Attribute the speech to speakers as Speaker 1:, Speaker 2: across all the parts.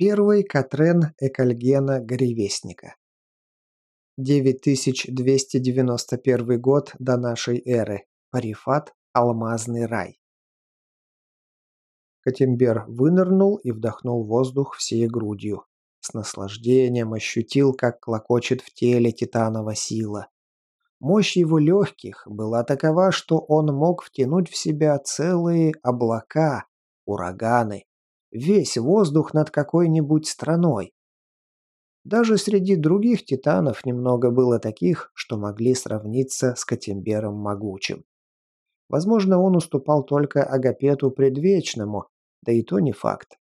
Speaker 1: Первый Катрен Экальгена Горевестника. 9291 год до нашей эры. Парифат. Алмазный рай. Катимбер вынырнул и вдохнул воздух всей грудью. С наслаждением ощутил, как клокочет в теле титанова сила. Мощь его легких была такова, что он мог втянуть в себя целые облака, ураганы, весь воздух над какой-нибудь страной. Даже среди других титанов немного было таких, что могли сравниться с Катимбером Могучим. Возможно, он уступал только Агапету Предвечному, да и то не факт.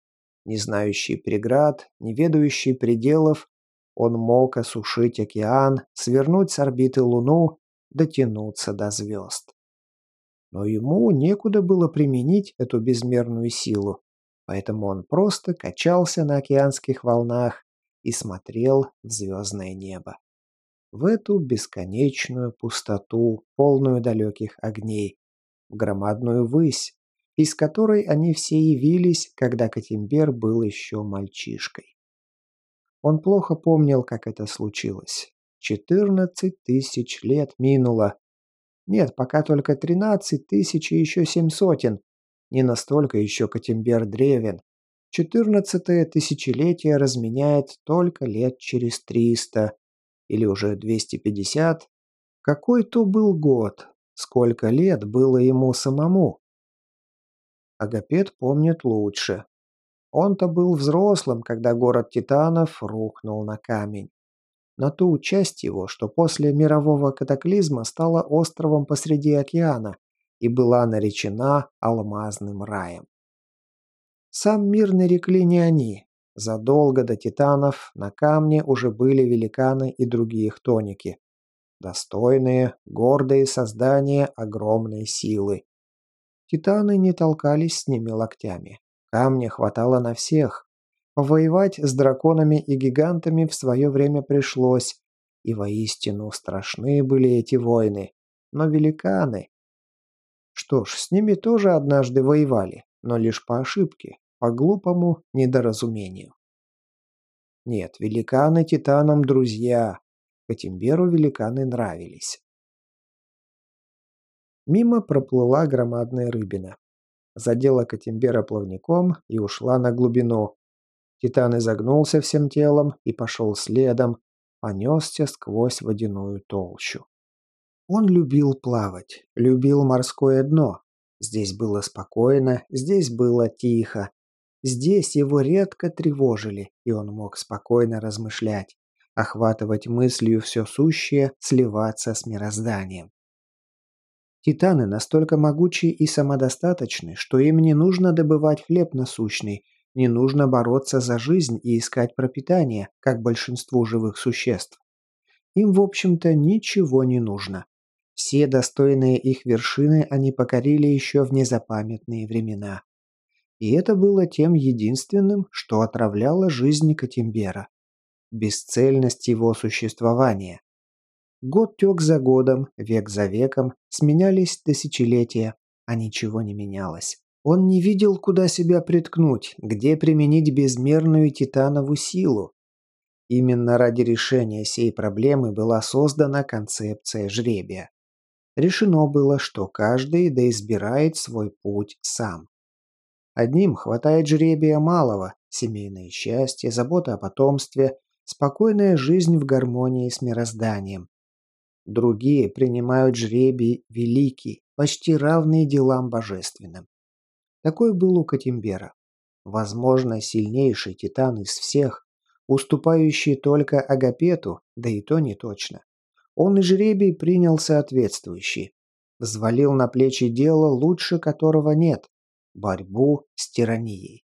Speaker 1: Не знающий преград, не ведающий пределов, он мог осушить океан, свернуть с орбиты Луну, дотянуться до звезд. Но ему некуда было применить эту безмерную силу, поэтому он просто качался на океанских волнах и смотрел в звездное небо. В эту бесконечную пустоту, полную далеких огней, в громадную высь, из которой они все явились, когда Катимбер был еще мальчишкой. Он плохо помнил, как это случилось. Четырнадцать тысяч лет минуло. Нет, пока только тринадцать тысяч и еще семь сотен. Не настолько еще Катимбер древен. Четырнадцатое тысячелетие разменяет только лет через триста. Или уже двести пятьдесят. Какой то был год? Сколько лет было ему самому? Агапет помнит лучше. Он-то был взрослым, когда город Титанов рухнул на камень. На ту часть его, что после мирового катаклизма стала островом посреди океана, и была наречена алмазным раем. Сам мир нарекли не они. Задолго до титанов на камне уже были великаны и другие хтоники. Достойные, гордые создания огромной силы. Титаны не толкались с ними локтями. Камня хватало на всех. Повоевать с драконами и гигантами в свое время пришлось, и воистину страшны были эти войны. Но великаны, что ж, с ними тоже однажды воевали, но лишь по ошибке, по глупому недоразумению. Нет, великаны титанам друзья. Катимберу великаны нравились. Мимо проплыла громадная рыбина. Задела Катимбера плавником и ушла на глубину. Титан изогнулся всем телом и пошел следом, понесся сквозь водяную толщу. Он любил плавать, любил морское дно. Здесь было спокойно, здесь было тихо. Здесь его редко тревожили, и он мог спокойно размышлять, охватывать мыслью все сущее, сливаться с мирозданием. Титаны настолько могучи и самодостаточны, что им не нужно добывать хлеб насущный, не нужно бороться за жизнь и искать пропитание, как большинству живых существ. Им, в общем-то, ничего не нужно. Все достойные их вершины они покорили еще в незапамятные времена. И это было тем единственным, что отравляло жизнь Катимбера. Бесцельность его существования. Год тек за годом, век за веком, сменялись тысячелетия, а ничего не менялось. Он не видел, куда себя приткнуть, где применить безмерную титанову силу. Именно ради решения сей проблемы была создана концепция жребия. Решено было, что каждый да избирает свой путь сам. Одним хватает жребия малого, семейное счастье, забота о потомстве, спокойная жизнь в гармонии с мирозданием. Другие принимают жребий великий, почти равный делам божественным. Такой был у Катимбера. Возможно, сильнейший титан из всех, уступающий только Агапету, да и то не точно. Он и жребий принял соответствующий. Взвалил на плечи дело, лучше которого нет – борьбу с тиранией.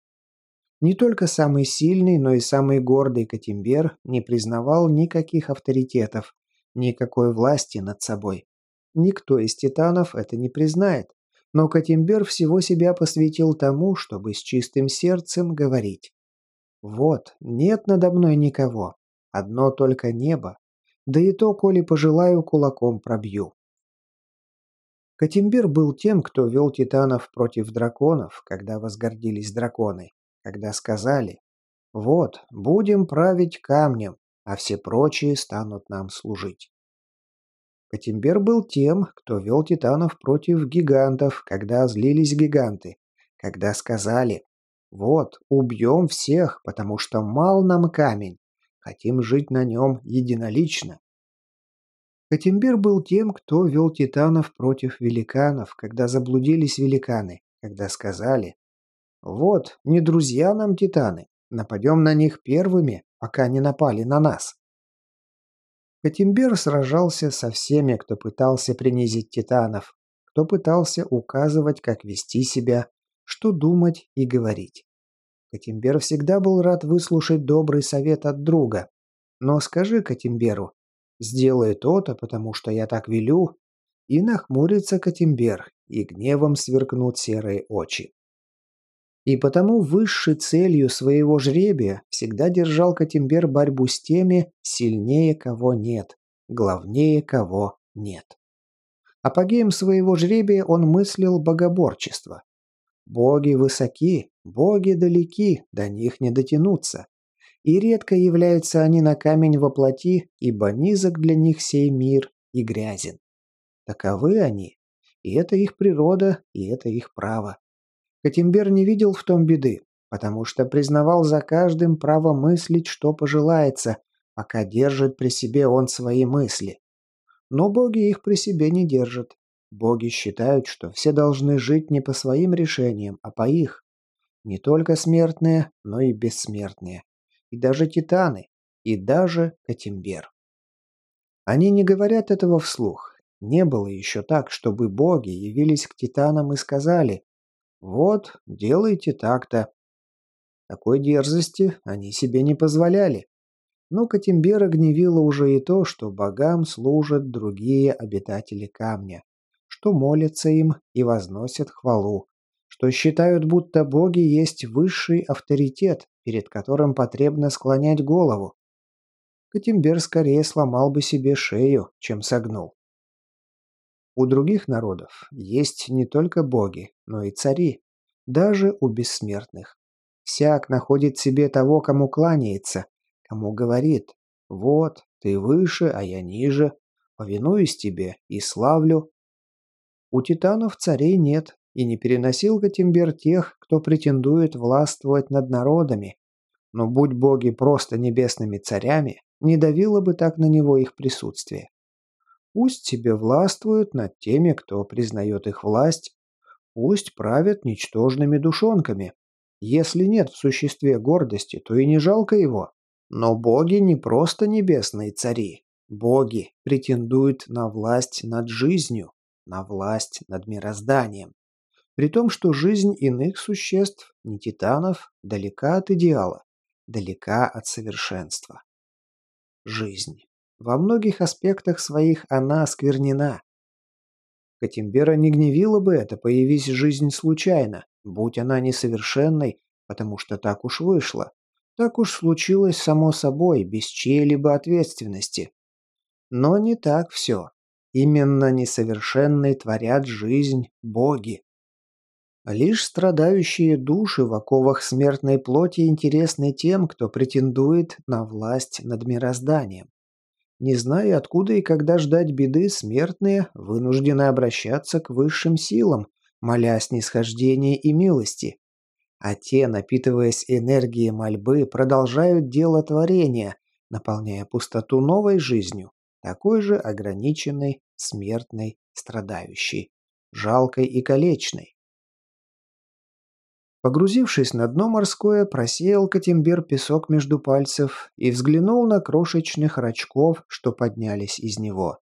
Speaker 1: Не только самый сильный, но и самый гордый Катимбер не признавал никаких авторитетов, никакой власти над собой. Никто из титанов это не признает, но Катимбер всего себя посвятил тому, чтобы с чистым сердцем говорить. «Вот, нет надо мной никого, одно только небо, да и то, коли пожелаю, кулаком пробью. Катимбир был тем, кто вел титанов против драконов, когда возгордились драконы, когда сказали Вот, будем править камнем, а все прочие станут нам служить. Катимбер был тем, кто вел титанов против гигантов, когда злились гиганты, когда сказали «Вот, убьем всех, потому что мал нам камень, хотим жить на нем единолично». Катимбер был тем, кто вел титанов против великанов, когда заблудились великаны, когда сказали «Вот, не друзья нам титаны, нападем на них первыми, пока не напали на нас». Катимбер сражался со всеми, кто пытался принизить титанов, кто пытался указывать, как вести себя, что думать и говорить. Катимбер всегда был рад выслушать добрый совет от друга. Но скажи Катимберу, сделай то-то, потому что я так велю, и нахмурится Катимбер, и гневом сверкнут серые очи. И потому высшей целью своего жребия всегда держал Катимбер борьбу с теми, сильнее кого нет, главнее кого нет. Апогеем своего жребия он мыслил богоборчество. Боги высоки, боги далеки, до них не дотянуться. И редко являются они на камень во плоти, ибо низок для них сей мир и грязен. Таковы они, и это их природа, и это их право. Катимбер не видел в том беды, потому что признавал за каждым право мыслить, что пожелается, пока держит при себе он свои мысли. Но боги их при себе не держат. Боги считают, что все должны жить не по своим решениям, а по их. Не только смертные, но и бессмертные. И даже титаны. И даже Катимбер. Они не говорят этого вслух. Не было еще так, чтобы боги явились к титанам и сказали вот, делайте так-то. Такой дерзости они себе не позволяли. Но Катимбера гневило уже и то, что богам служат другие обитатели камня, что молятся им и возносят хвалу, что считают, будто боги есть высший авторитет, перед которым потребно склонять голову. Катимбер скорее сломал бы себе шею, чем согнул. У других народов есть не только боги, но и цари, даже у бессмертных. Всяк находит себе того, кому кланяется, кому говорит «Вот, ты выше, а я ниже, повинуюсь тебе и славлю». У титанов царей нет, и не переносил Катимбер тех, кто претендует властвовать над народами. Но будь боги просто небесными царями, не давило бы так на него их присутствие. Пусть себе властвуют над теми, кто признает их власть. Пусть правят ничтожными душонками. Если нет в существе гордости, то и не жалко его. Но боги не просто небесные цари. Боги претендуют на власть над жизнью, на власть над мирозданием. При том, что жизнь иных существ, не титанов, далека от идеала, далека от совершенства. Жизнь. Во многих аспектах своих она осквернена. Катимбера не гневила бы это, появись жизнь случайно, будь она несовершенной, потому что так уж вышло. Так уж случилось само собой, без чьей-либо ответственности. Но не так все. Именно несовершенной творят жизнь боги. Лишь страдающие души в оковах смертной плоти интересны тем, кто претендует на власть над мирозданием. Не зная, откуда и когда ждать беды, смертные вынуждены обращаться к высшим силам, моля о снисхождении и милости. А те, напитываясь энергией мольбы, продолжают дело творения, наполняя пустоту новой жизнью, такой же ограниченной, смертной, страдающей, жалкой и калечной. Погрузившись на дно морское, просеял Катимбер песок между пальцев и взглянул на крошечных рачков, что поднялись из него.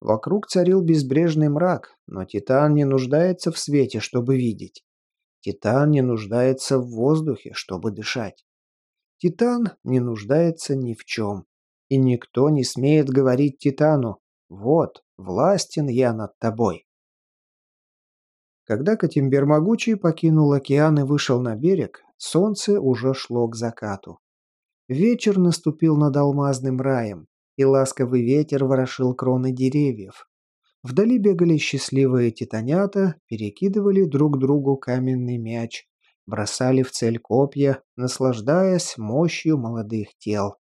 Speaker 1: Вокруг царил безбрежный мрак, но Титан не нуждается в свете, чтобы видеть. Титан не нуждается в воздухе, чтобы дышать. Титан не нуждается ни в чем. И никто не смеет говорить Титану «Вот, властен я над тобой». Когда Катимбер Могучий покинул океан и вышел на берег, солнце уже шло к закату. Вечер наступил над алмазным раем, и ласковый ветер ворошил кроны деревьев. Вдали бегали счастливые титанята, перекидывали друг другу каменный мяч, бросали в цель копья, наслаждаясь мощью молодых тел.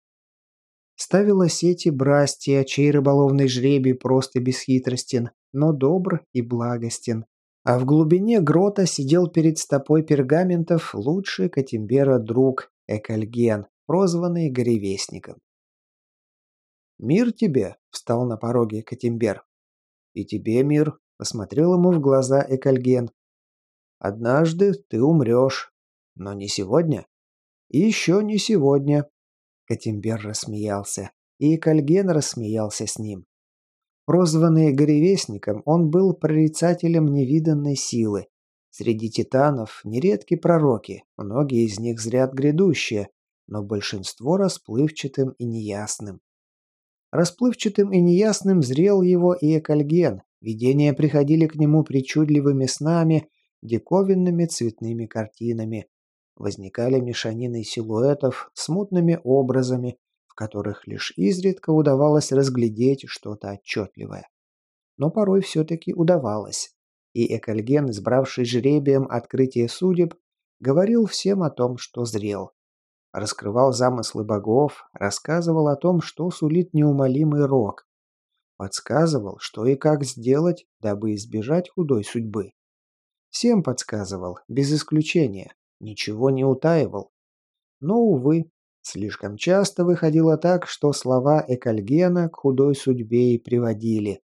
Speaker 1: Ставила сети Брастия, чей рыболовный жребий просто бесхитростен, но добр и благостен. А в глубине грота сидел перед стопой пергаментов лучший Катимбера друг Экальген, прозванный Горевестником. «Мир тебе!» – встал на пороге Катимбер. «И тебе мир!» – посмотрел ему в глаза Экальген. «Однажды ты умрешь, но не сегодня. И еще не сегодня». Катимбер рассмеялся, и Экальген рассмеялся с ним. Прозванный Горевестником, он был прорицателем невиданной силы. Среди титанов нередки пророки, многие из них зряд грядущие, но большинство расплывчатым и неясным. Расплывчатым и неясным зрел его и Экальген. Видения приходили к нему причудливыми снами, диковинными цветными картинами. Возникали мешанины силуэтов, смутными образами, в которых лишь изредка удавалось разглядеть что-то отчетливое. Но порой все-таки удавалось. И Экальген, избравший жребием открытие судеб, говорил всем о том, что зрел раскрывал замыслы богов, рассказывал о том, что сулит неумолимый рок. Подсказывал, что и как сделать, дабы избежать худой судьбы. Всем подсказывал, без исключения, ничего не утаивал. Но, увы, слишком часто выходило так, что слова Экальгена к худой судьбе и приводили.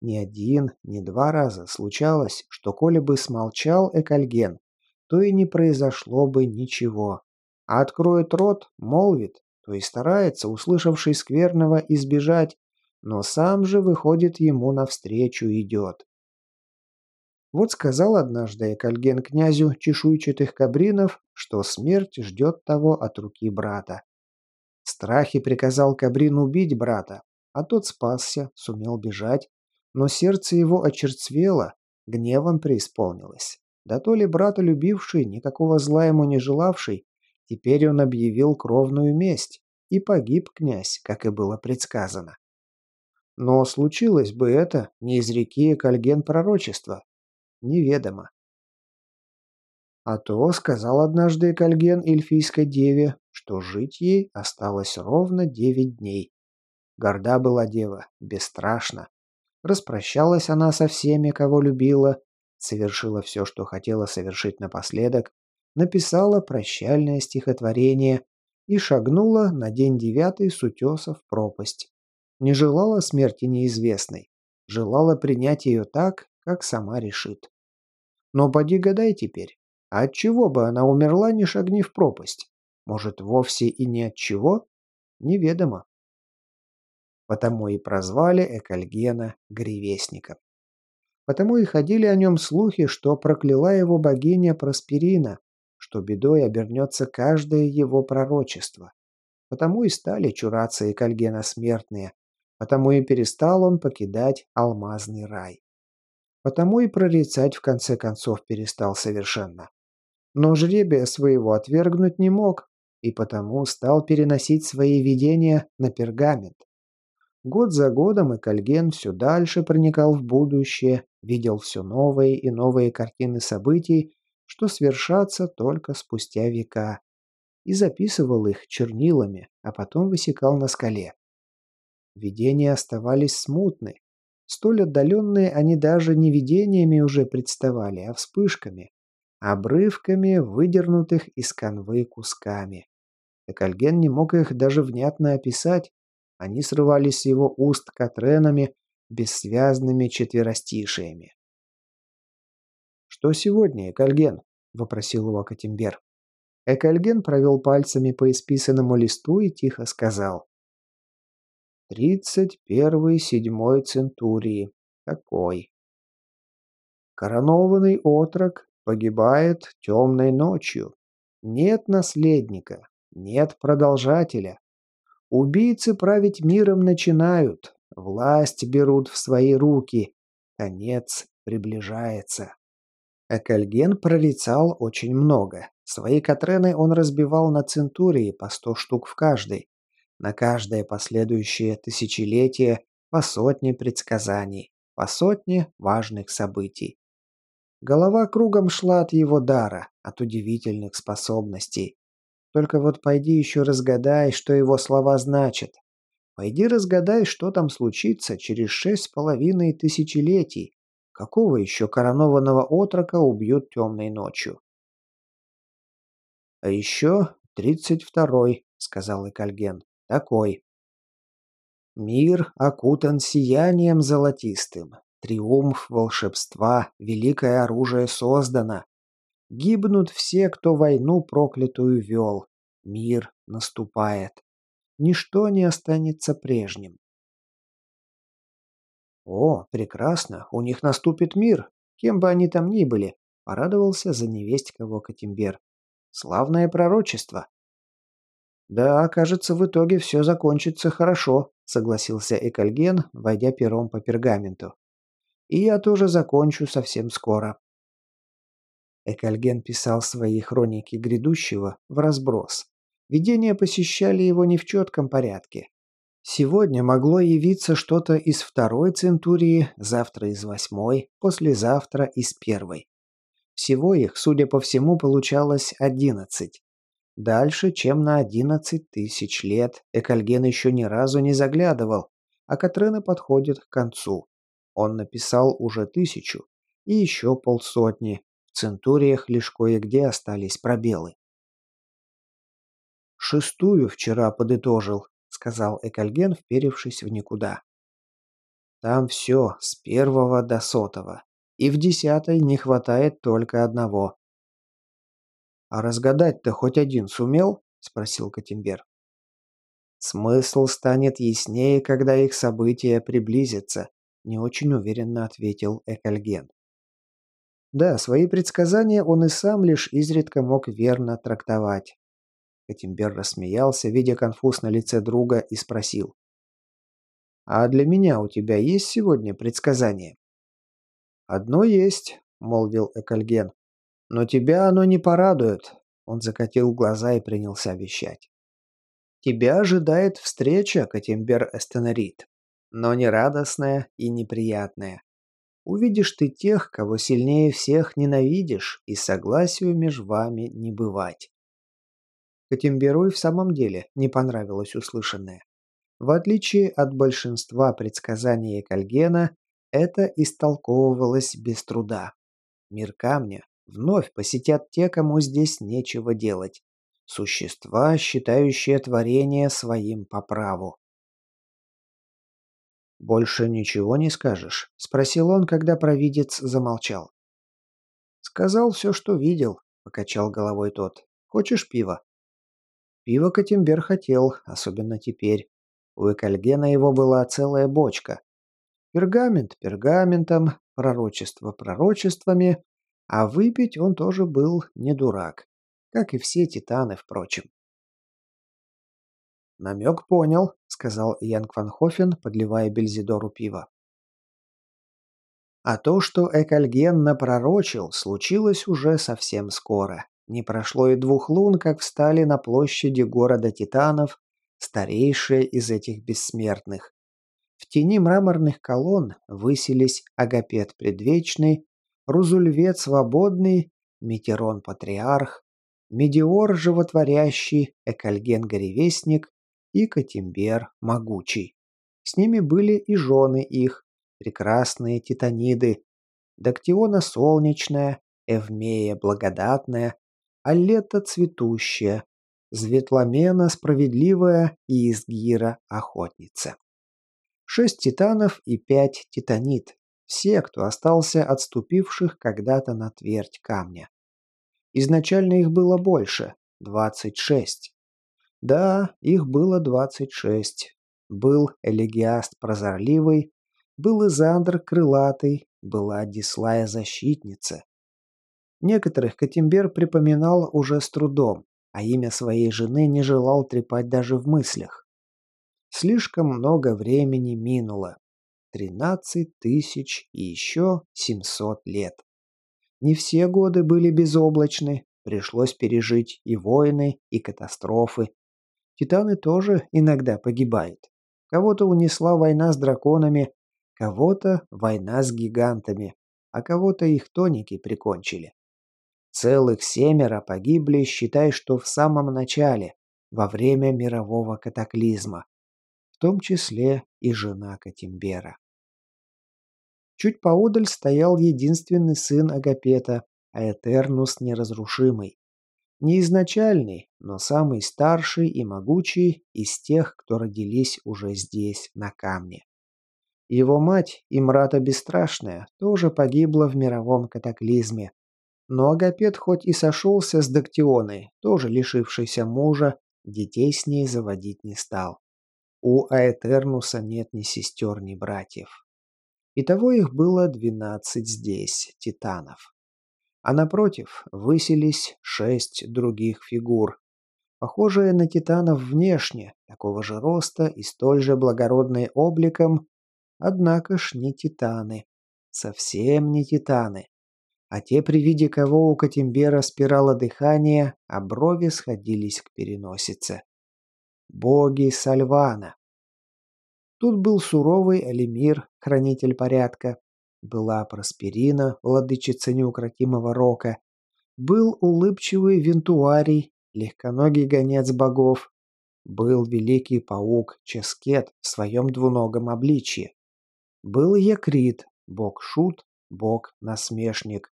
Speaker 1: Ни один, ни два раза случалось, что коли бы смолчал Экальген, то и не произошло бы ничего. А откроет рот, молвит, то и старается, услышавший скверного, избежать, но сам же выходит ему навстречу идет. Вот сказал однажды Экальген князю чешуйчатых кабринов, что смерть ждет того от руки брата. В страхе приказал кабрин убить брата, а тот спасся, сумел бежать, но сердце его очерцвело, гневом преисполнилось. Да то ли брата любивший, никакого зла ему не желавший, Теперь он объявил кровную месть, и погиб князь, как и было предсказано. Но случилось бы это не из реки Кальген пророчества. Неведомо. А то сказал однажды Кальген эльфийской деве, что жить ей осталось ровно девять дней. Горда была дева, бесстрашна. Распрощалась она со всеми, кого любила, совершила все, что хотела совершить напоследок, написала прощальное стихотворение и шагнула на день девятый с утеса в пропасть. Не желала смерти неизвестной, желала принять ее так, как сама решит. Но поди гадай теперь, от чего бы она умерла, не шагни в пропасть? Может, вовсе и не от чего? Неведомо. Потому и прозвали Экальгена Гривесником. Потому и ходили о нем слухи, что прокляла его богиня Просперина, что бедой обернется каждое его пророчество. Потому и стали чураться и Кальгена смертные, потому и перестал он покидать алмазный рай. Потому и прорицать в конце концов перестал совершенно. Но жребия своего отвергнуть не мог, и потому стал переносить свои видения на пергамент. Год за годом и Кальген все дальше проникал в будущее, видел все новые и новые картины событий, что свершатся только спустя века, и записывал их чернилами, а потом высекал на скале. Видения оставались смутны. Столь отдаленные они даже не видениями уже представали, а вспышками, обрывками, выдернутых из канвы кусками. Экальген не мог их даже внятно описать, они срывались с его уст катренами, бессвязными четверостишиями. «Что сегодня, Экальген?» – вопросил его Катимбер. Экальген провел пальцами по исписанному листу и тихо сказал. «Тридцать первый седьмой центурии. Какой?» Коронованный отрок погибает темной ночью. Нет наследника, нет продолжателя. Убийцы править миром начинают, власть берут в свои руки. Конец приближается. Экальген прорицал очень много. Свои Катрены он разбивал на центурии по сто штук в каждой. На каждое последующее тысячелетие по сотне предсказаний, по сотне важных событий. Голова кругом шла от его дара, от удивительных способностей. Только вот пойди еще разгадай, что его слова значат. Пойди разгадай, что там случится через шесть с половиной тысячелетий. Какого еще коронованного отрока убьют темной ночью? А еще тридцать второй, сказал Экальген. Такой. Мир окутан сиянием золотистым. Триумф волшебства, великое оружие создано. Гибнут все, кто войну проклятую вел. Мир наступает. Ничто не останется прежним. «О, прекрасно, у них наступит мир, кем бы они там ни были», — порадовался за невесть кого Катимбер. «Славное пророчество». «Да, кажется, в итоге все закончится хорошо», — согласился Экальген, войдя пером по пергаменту. «И я тоже закончу совсем скоро». Экальген писал свои хроники грядущего в разброс. Видения посещали его не в четком порядке. Сегодня могло явиться что-то из второй центурии, завтра из восьмой, послезавтра из первой. Всего их, судя по всему, получалось одиннадцать. Дальше, чем на одиннадцать тысяч лет, Экальген еще ни разу не заглядывал, а Катрена подходит к концу. Он написал уже тысячу и еще полсотни, в центуриях лишь кое-где остались пробелы. «Шестую вчера подытожил», — сказал Экальген, вперевшись в никуда. «Там все, с первого до сотого. И в десятой не хватает только одного». «А разгадать-то хоть один сумел?» — спросил Катимбер. «Смысл станет яснее, когда их события приблизятся», — не очень уверенно ответил Экальген. Да, свои предсказания он и сам лишь изредка мог верно трактовать. Катимбер рассмеялся, видя конфуз на лице друга, и спросил. «А для меня у тебя есть сегодня предсказание?» «Одно есть», — молвил Экальген. «Но тебя оно не порадует». Он закатил глаза и принялся вещать. «Тебя ожидает встреча, Катимбер Эстенерит, но не радостная и неприятная. Увидишь ты тех, кого сильнее всех ненавидишь, и согласию между вами не бывать. Катимберу в самом деле не понравилось услышанное. В отличие от большинства предсказаний Кальгена, это истолковывалось без труда. Мир камня вновь посетят те, кому здесь нечего делать. Существа, считающие творение своим по праву. «Больше ничего не скажешь?» – спросил он, когда провидец замолчал. «Сказал все, что видел», – покачал головой тот. «Хочешь пива?» Пиво Катимбер хотел, особенно теперь. У Экальгена его была целая бочка. Пергамент пергаментом, пророчество пророчествами, а выпить он тоже был не дурак. Как и все титаны, впрочем. «Намек понял», — сказал Янг Ван Хофен, подливая Бельзидору пиво. А то, что Экальген напророчил, случилось уже совсем скоро. Не прошло и двух лун, как встали на площади города Титанов, старейшие из этих бессмертных. В тени мраморных колонн высились Агапет Предвечный, Рузульвет Свободный, Метерон Патриарх, Медиор Животворящий, Экальген Горевестник и Катимбер Могучий. С ними были и жены их, прекрасные титаниды, Дактиона Солнечная, Эвмея Благодатная, Аллета Цветущая, Зветломена Справедливая и Изгира Охотница. Шесть титанов и пять титанит, все, кто остался отступивших когда-то на твердь камня. Изначально их было больше, двадцать шесть. Да, их было двадцать шесть. Был Элегиаст Прозорливый, был Изандр Крылатый, была Дислая Защитница. Некоторых Катимбер припоминал уже с трудом, а имя своей жены не желал трепать даже в мыслях. Слишком много времени минуло. Тринадцать тысяч и еще семьсот лет. Не все годы были безоблачны, пришлось пережить и войны, и катастрофы, Титаны тоже иногда погибают. Кого-то унесла война с драконами, кого-то война с гигантами. а кого-то их тоники прикончили. Целых семеро погибли, считай, что в самом начале, во время мирового катаклизма, в том числе и жена Катимбера. Чуть поодаль стоял единственный сын Агапета, Аэтернус неразрушимый. Не изначальный, но самый старший и могучий из тех, кто родились уже здесь, на камне. Его мать, Имрата Бесстрашная, тоже погибла в мировом катаклизме. Но Агапет хоть и сошелся с Дактионой, тоже лишившейся мужа, детей с ней заводить не стал. У Аэтернуса нет ни сестер, ни братьев. Итого их было двенадцать здесь, титанов а напротив высились шесть других фигур, похожие на титанов внешне, такого же роста и столь же благородные обликом, однако ж не титаны, совсем не титаны, а те, при виде кого у Катимбера спирало дыхание, а брови сходились к переносице. Боги Сальвана. Тут был суровый Алимир, хранитель порядка, была Просперина, владычица неукротимого рока. Был улыбчивый Вентуарий, легконогий гонец богов. Был великий паук Ческет в своем двуногом обличье. Был Якрит, бог-шут, бог-насмешник.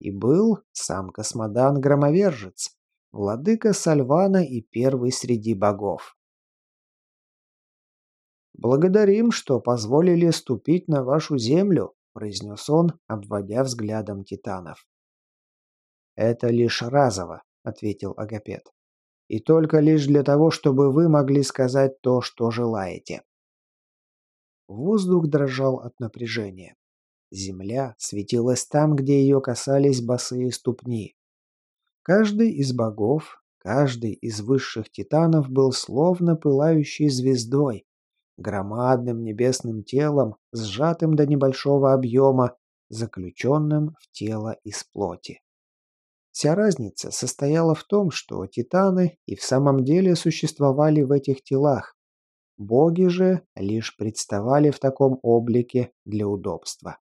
Speaker 1: И был сам Космодан-громовержец, владыка Сальвана и первый среди богов. «Благодарим, что позволили ступить на вашу землю», – произнес он, обводя взглядом титанов. «Это лишь разово», – ответил Агапет. «И только лишь для того, чтобы вы могли сказать то, что желаете». Воздух дрожал от напряжения. Земля светилась там, где ее касались босые ступни. Каждый из богов, каждый из высших титанов был словно пылающей звездой, громадным небесным телом, сжатым до небольшого объема, заключенным в тело из плоти. Вся разница состояла в том, что титаны и в самом деле существовали в этих телах. Боги же лишь представали в таком облике для удобства.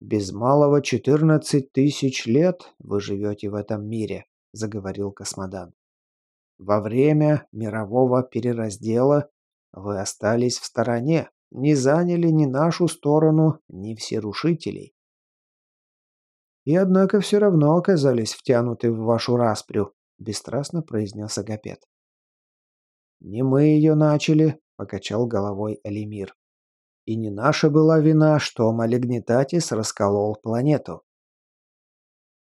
Speaker 1: «Без малого четырнадцать тысяч лет вы живете в этом мире», — заговорил Космодан. Во время мирового перераздела вы остались в стороне, не заняли ни нашу сторону, ни всерушителей. И однако все равно оказались втянуты в вашу распрю, бесстрастно произнес Агапет. Не мы ее начали, покачал головой Алимир. И не наша была вина, что Малигнитатис расколол планету.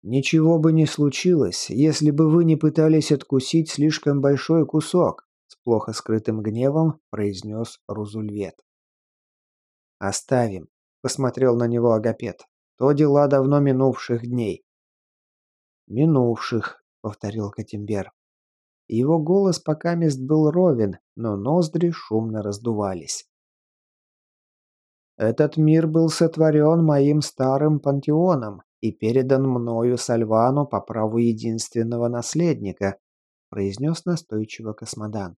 Speaker 1: «Ничего бы не случилось, если бы вы не пытались откусить слишком большой кусок», с плохо скрытым гневом произнес Рузульвет. «Оставим», — посмотрел на него Агапет. «То дела давно минувших дней». «Минувших», — повторил Катимбер. Его голос покамест был ровен, но ноздри шумно раздувались. «Этот мир был сотворен моим старым пантеоном, и передан мною Сальвану по праву единственного наследника», произнес настойчиво Космодан.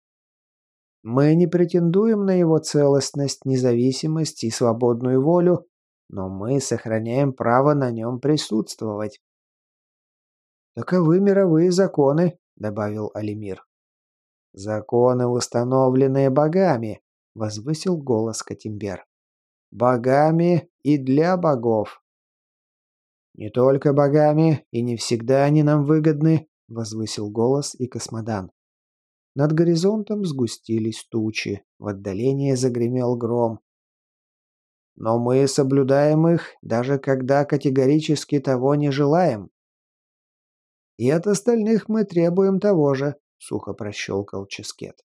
Speaker 1: «Мы не претендуем на его целостность, независимость и свободную волю, но мы сохраняем право на нем присутствовать». «Таковы мировые законы», — добавил Алимир. «Законы, установленные богами», — возвысил голос Катимбер. «Богами и для богов». «Не только богами, и не всегда они нам выгодны», — возвысил голос и космодан. Над горизонтом сгустились тучи, в отдалении загремел гром. «Но мы соблюдаем их, даже когда категорически того не желаем». «И от остальных мы требуем того же», — сухо прощелкал Ческет.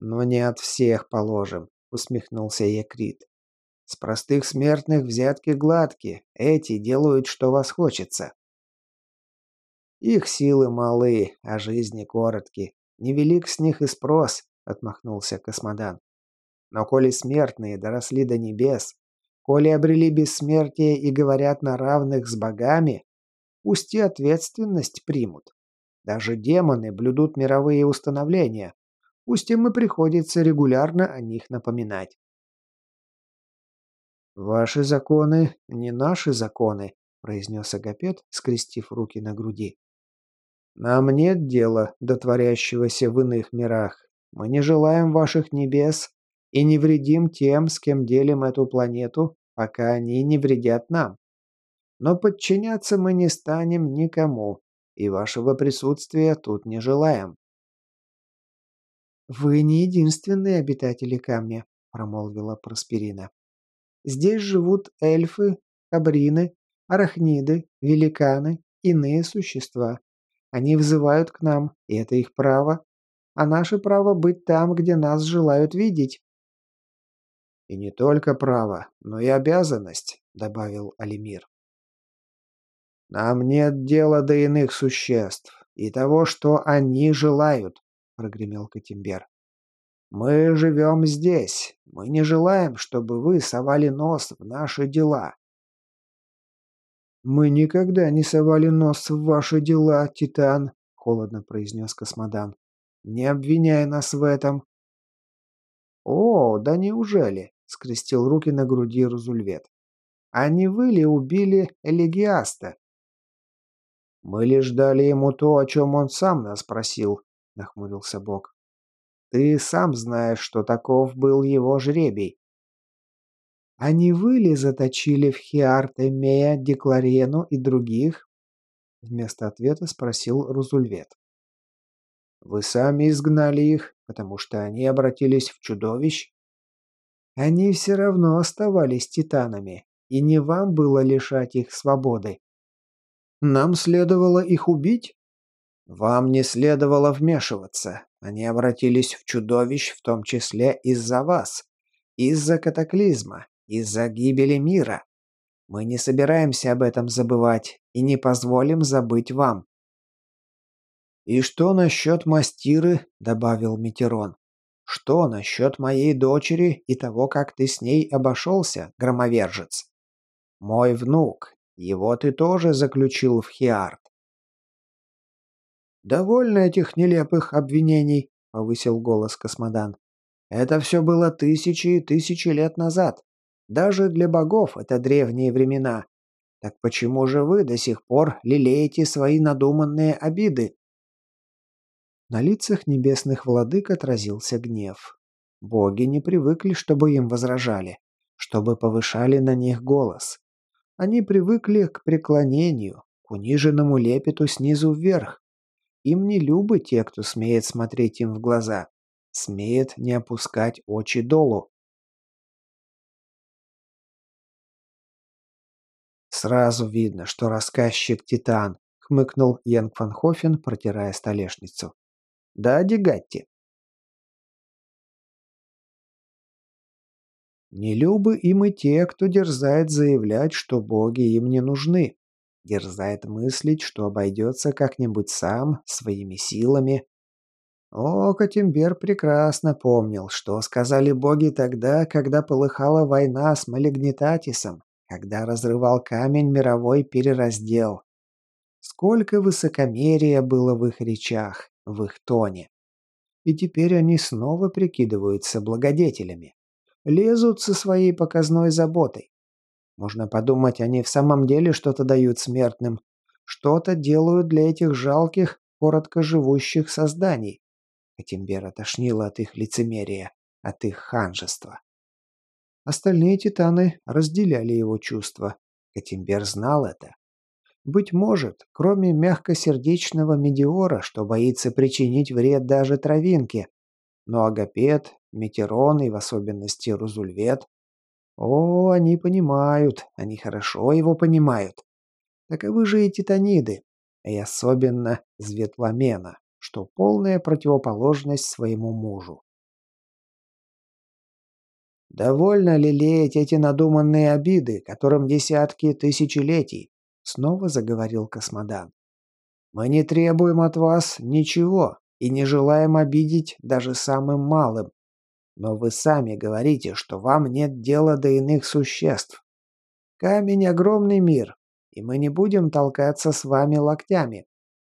Speaker 1: «Но не от всех положим», — усмехнулся Якрит. С простых смертных взятки гладкие, эти делают, что вас хочется. Их силы малы, а жизни коротки. Невелик с них и спрос, отмахнулся Космодан. Но коли смертные доросли до небес, коли обрели бессмертие и говорят на равных с богами, пусть и ответственность примут. Даже демоны блюдут мировые установления, пусть им и приходится регулярно о них напоминать. «Ваши законы не наши законы», — произнес Агапет, скрестив руки на груди. «Нам нет дела до творящегося в иных мирах. Мы не желаем ваших небес и не вредим тем, с кем делим эту планету, пока они не вредят нам. Но подчиняться мы не станем никому, и вашего присутствия тут не желаем».
Speaker 2: «Вы не единственные обитатели камня», — промолвила Просперина. Здесь живут эльфы, кабрины, арахниды, великаны, иные существа. Они взывают к нам, и это их право. А наше право быть там, где нас желают видеть.
Speaker 1: «И не только право, но и обязанность», — добавил Алимир. «Нам нет дела до иных существ и того, что они желают», — прогремел Катимбер. Мы живем здесь. Мы не желаем, чтобы вы совали нос в наши дела.
Speaker 2: Мы никогда не совали нос в ваши дела, Титан, холодно произнес Космодан. Не обвиняй нас в этом.
Speaker 1: О, да неужели? скрестил руки на груди Рузульвет. А не вы ли убили Элегиаста? Мы лишь дали ему то, о чем он сам нас просил, нахмурился Бог. Ты сам знаешь, что таков был его жребий.
Speaker 2: А не вы ли заточили в Хиарте Мея, Декларену и других? Вместо ответа спросил Рузульвет.
Speaker 1: Вы сами изгнали их, потому что они обратились в чудовищ?
Speaker 2: Они все равно оставались титанами, и не вам было лишать их свободы.
Speaker 1: Нам следовало их убить? Вам не следовало вмешиваться. Они обратились в чудовищ, в том числе из-за вас. Из-за катаклизма. Из-за гибели мира. Мы не собираемся об этом забывать и не позволим забыть вам. «И что насчет мастиры?» – добавил Метерон. «Что насчет моей дочери и того, как ты с ней обошелся, громовержец? Мой внук, его ты тоже заключил в Хиарт. «Довольно этих нелепых обвинений», — повысил голос Космодан. «Это все было тысячи и тысячи лет назад. Даже для богов это древние времена. Так почему же вы до сих пор лелеете свои надуманные обиды?»
Speaker 2: На лицах небесных владык отразился гнев. Боги не привыкли, чтобы им возражали, чтобы повышали на них голос. Они привыкли к преклонению, к униженному лепету снизу вверх, им не любы те, кто смеет смотреть им в глаза, смеет не опускать очи долу.
Speaker 1: «Сразу видно, что рассказчик Титан», — хмыкнул Янг фан Хофен, протирая столешницу. «Да, Дегатти». Не любы им и те, кто дерзает заявлять, что боги им не нужны дерзает мыслить, что обойдется как-нибудь сам, своими силами. О, Катимбер прекрасно помнил, что сказали боги тогда, когда полыхала война с Малигнитатисом, когда разрывал камень мировой перераздел. Сколько высокомерия было в их речах, в их тоне. И теперь они снова прикидываются благодетелями. Лезут со своей показной заботой. Можно подумать, они в самом деле что-то дают смертным. Что-то делают для этих жалких, коротко живущих созданий. Катимбера тошнило от их лицемерия, от их ханжества. Остальные титаны разделяли его чувства. Катимбер знал это. Быть может, кроме мягкосердечного Медиора, что боится причинить вред даже травинке, но Агапет, Метерон и в особенности Рузульвет о, они понимают, они хорошо его понимают. Таковы же и титаниды, и особенно Зветламена, что полная противоположность своему мужу. «Довольно лелеять эти надуманные обиды, которым десятки тысячелетий», — снова заговорил Космодан. «Мы не требуем от вас ничего и не желаем обидеть даже самым малым. Но вы сами говорите, что вам нет дела до иных существ. Камень — огромный мир, и мы не будем толкаться с вами локтями.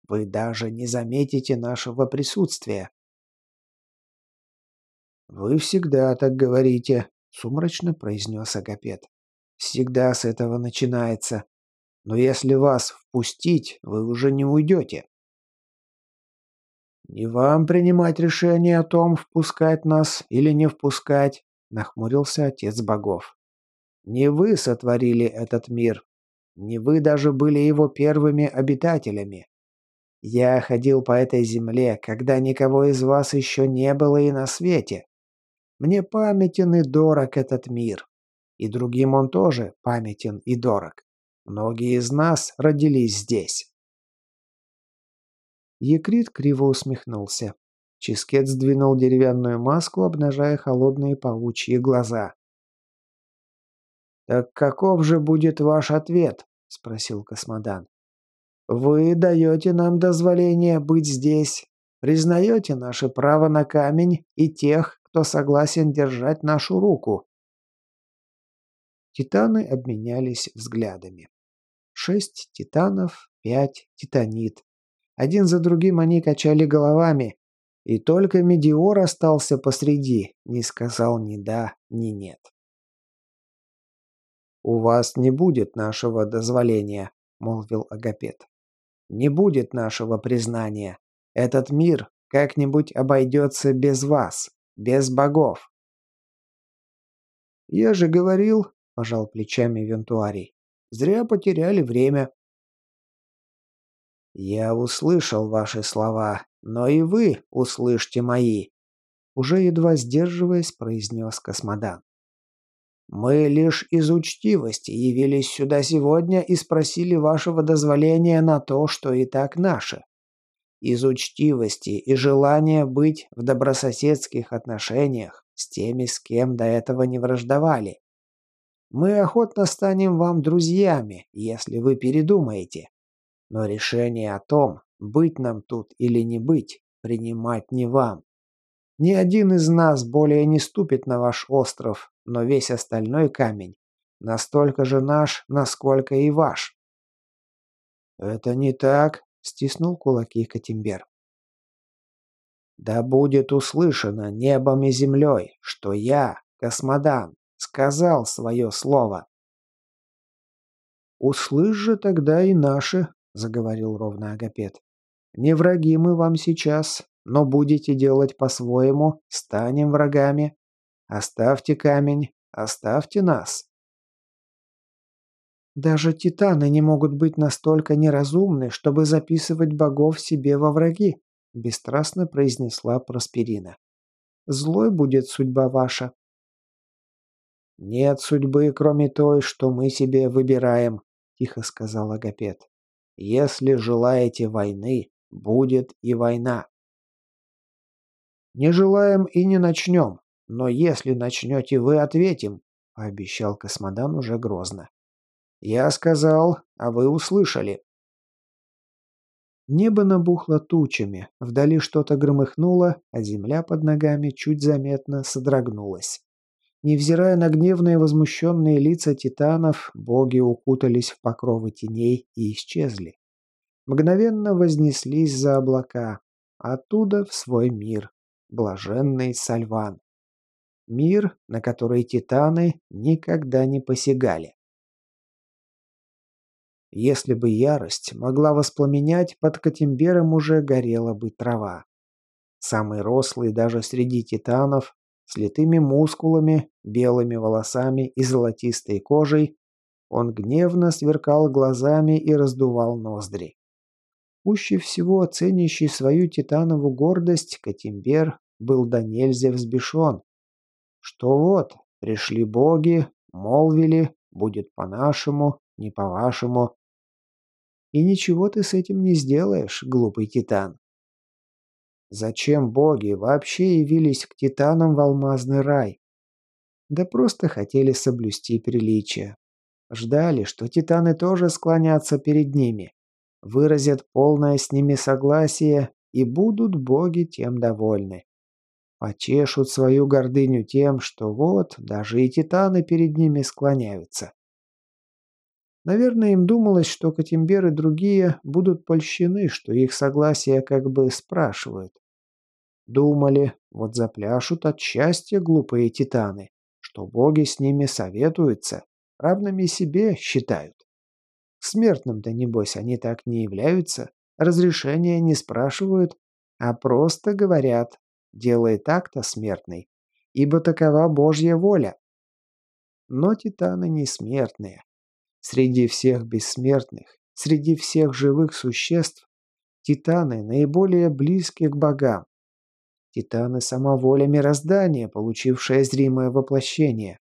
Speaker 1: Вы даже не заметите нашего присутствия. «Вы всегда так говорите», — сумрачно произнес Агапет. Всегда с этого начинается. Но если вас впустить, вы уже не уйдете. «Не вам принимать решение о том, впускать нас или не впускать», — нахмурился отец богов. «Не вы сотворили этот мир. Не вы даже были его первыми обитателями. Я ходил по этой земле, когда никого из вас еще не было и на свете. Мне памятен и дорог этот мир. И другим он тоже памятен и дорог. Многие из нас родились здесь.
Speaker 2: Екрит криво усмехнулся. Чискет сдвинул деревянную маску, обнажая холодные паучьи глаза.
Speaker 1: «Так каков же будет ваш ответ?» – спросил Космодан. «Вы даете нам дозволение быть здесь, признаете наше право на камень и тех, кто согласен держать нашу руку?»
Speaker 2: Титаны обменялись взглядами. Шесть титанов, пять титанит. Один за другим они качали головами, и только Медиор остался посреди, не сказал ни да, ни нет.
Speaker 1: «У вас не будет нашего дозволения», — молвил Агапет. «Не будет нашего признания. Этот мир как-нибудь обойдется без вас, без богов».
Speaker 2: «Я же говорил», — пожал плечами Вентуарий, — «зря потеряли время».
Speaker 1: «Я услышал ваши слова, но и вы услышьте мои», — уже едва сдерживаясь, произнес Космодан. Мы лишь из учтивости явились сюда сегодня и спросили вашего дозволения на то, что и так наше. Из учтивости и желания быть в добрососедских отношениях с теми, с кем до этого не враждовали. Мы охотно станем вам друзьями, если вы передумаете. Но решение о том, быть нам тут или не быть, принимать не вам. Ни один из нас более не ступит на ваш остров, но весь остальной камень настолько же наш, насколько и ваш.
Speaker 2: Это не так, стиснул кулаки Катимбер.
Speaker 1: Да будет услышано небом и землей, что я, Космодан, сказал свое слово.
Speaker 2: «Услышь же тогда и наши», — заговорил ровно Агапет. «Не враги мы вам сейчас, но будете делать по-своему, станем врагами. Оставьте камень, оставьте нас. Даже титаны не могут быть настолько неразумны, чтобы записывать богов себе во враги, бесстрастно произнесла Просперина. Злой будет судьба ваша.
Speaker 1: Нет судьбы, кроме той, что мы себе выбираем, тихо сказал Агапет. Если желаете войны, будет и война. «Не желаем и не начнем, но если начнете вы, ответим», — пообещал Космодан уже грозно. «Я сказал, а вы услышали».
Speaker 2: Небо набухло тучами, вдали что-то громыхнуло, а земля под ногами чуть заметно содрогнулась. Невзирая на гневные возмущенные лица титанов, боги укутались в покровы теней и исчезли. Мгновенно вознеслись за облака, оттуда в свой мир, блаженный Сальван. Мир, на который титаны никогда не посягали. Если бы ярость могла воспламенять, под Катимбером уже горела бы трава. Самый рослый даже среди титанов, с литыми мускулами, белыми волосами и золотистой кожей, он гневно сверкал глазами и раздувал ноздри. Пуще всего ценящий свою титанову гордость, Катимбер был до нельзя взбешен. Что вот, пришли боги, молвили, будет по-нашему, не по-вашему. И ничего ты с этим не сделаешь, глупый титан. Зачем боги вообще явились к титанам в алмазный рай? Да просто хотели соблюсти приличие. Ждали, что титаны тоже склонятся перед ними, выразят полное с ними согласие, и будут боги тем довольны. Потешут свою гордыню тем, что вот, даже и титаны перед ними склоняются. Наверное, им думалось, что Катимбер и другие будут польщены, что их согласие как бы спрашивают. Думали, вот запляшут от счастья глупые титаны, что боги с ними советуются, равными себе считают. Смертным-то, небось, они так не являются, разрешения не спрашивают, а просто говорят «делай так-то, смертный, ибо такова Божья воля». Но титаны не смертные. Среди всех бессмертных, среди всех живых существ, титаны наиболее близки к богам. Титаны – сама воля мироздания, получившая зримое воплощение.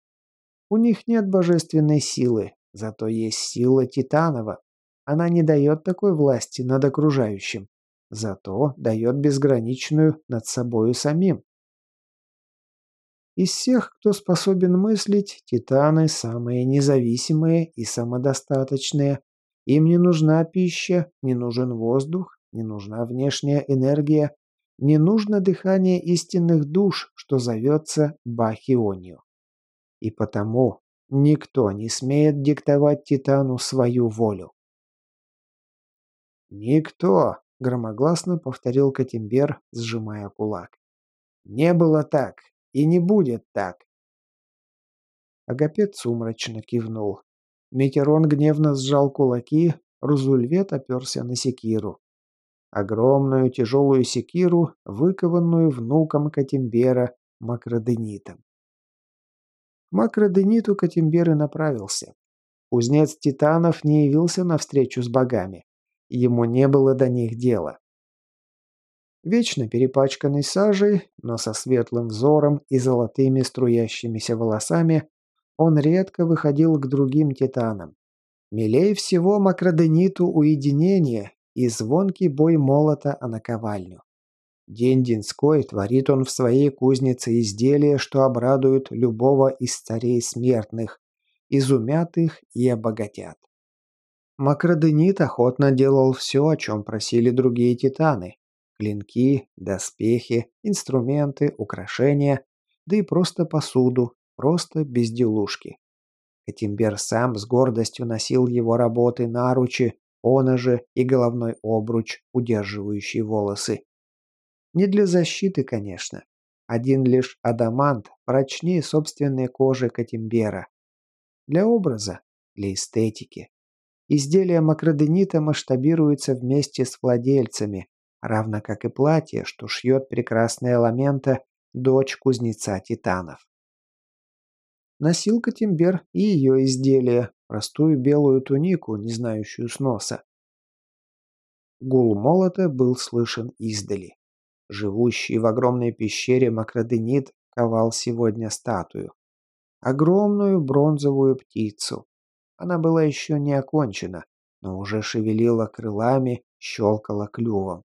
Speaker 2: У них нет божественной силы, зато есть сила Титанова. Она не дает такой власти над окружающим, зато дает безграничную над собою самим. Из всех, кто способен мыслить, титаны самые независимые и самодостаточные. Им не нужна пища, не нужен воздух, не нужна внешняя энергия, не нужно дыхание истинных душ, что зовется Бахионию. И потому никто не смеет диктовать Титану свою волю. «Никто!» — громогласно повторил Катимбер, сжимая кулак. «Не было так и не будет так!» Агапет сумрачно кивнул. Метерон гневно сжал кулаки, Рузульвет оперся на секиру. Огромную тяжелую секиру, выкованную внуком Катимбера Макроденитом. К Макродениту Катимбер и направился. Кузнец Титанов не явился на встречу с богами. Ему не было до них дела. Вечно перепачканный сажей, но со светлым взором и золотыми струящимися волосами, он редко выходил к другим титанам. Милей всего Макродениту уединение и звонкий бой молота о наковальню. День денской творит он в своей кузнице изделия, что обрадуют любого из царей смертных, изумят их и обогатят. Макроденит охотно делал все, о чем просили другие титаны. Клинки, доспехи, инструменты, украшения, да и просто посуду, просто безделушки. Катимбер сам с гордостью носил его работы наручи, же и головной обруч, удерживающий волосы. Не для защиты, конечно. Один лишь адамант прочнее собственной кожи Катимбера. Для образа, для эстетики. Изделие макроденита масштабируется вместе с владельцами, равно как и платье, что шьет прекрасная Ламента, дочь кузнеца титанов. Носил Катимбер и ее изделие, простую белую тунику, не знающую сноса. Гул молота был слышен издали. Живущий в огромной пещере Макроденит ковал сегодня статую. Огромную бронзовую птицу. Она была еще не окончена, но уже шевелила крылами, щелкала клювом.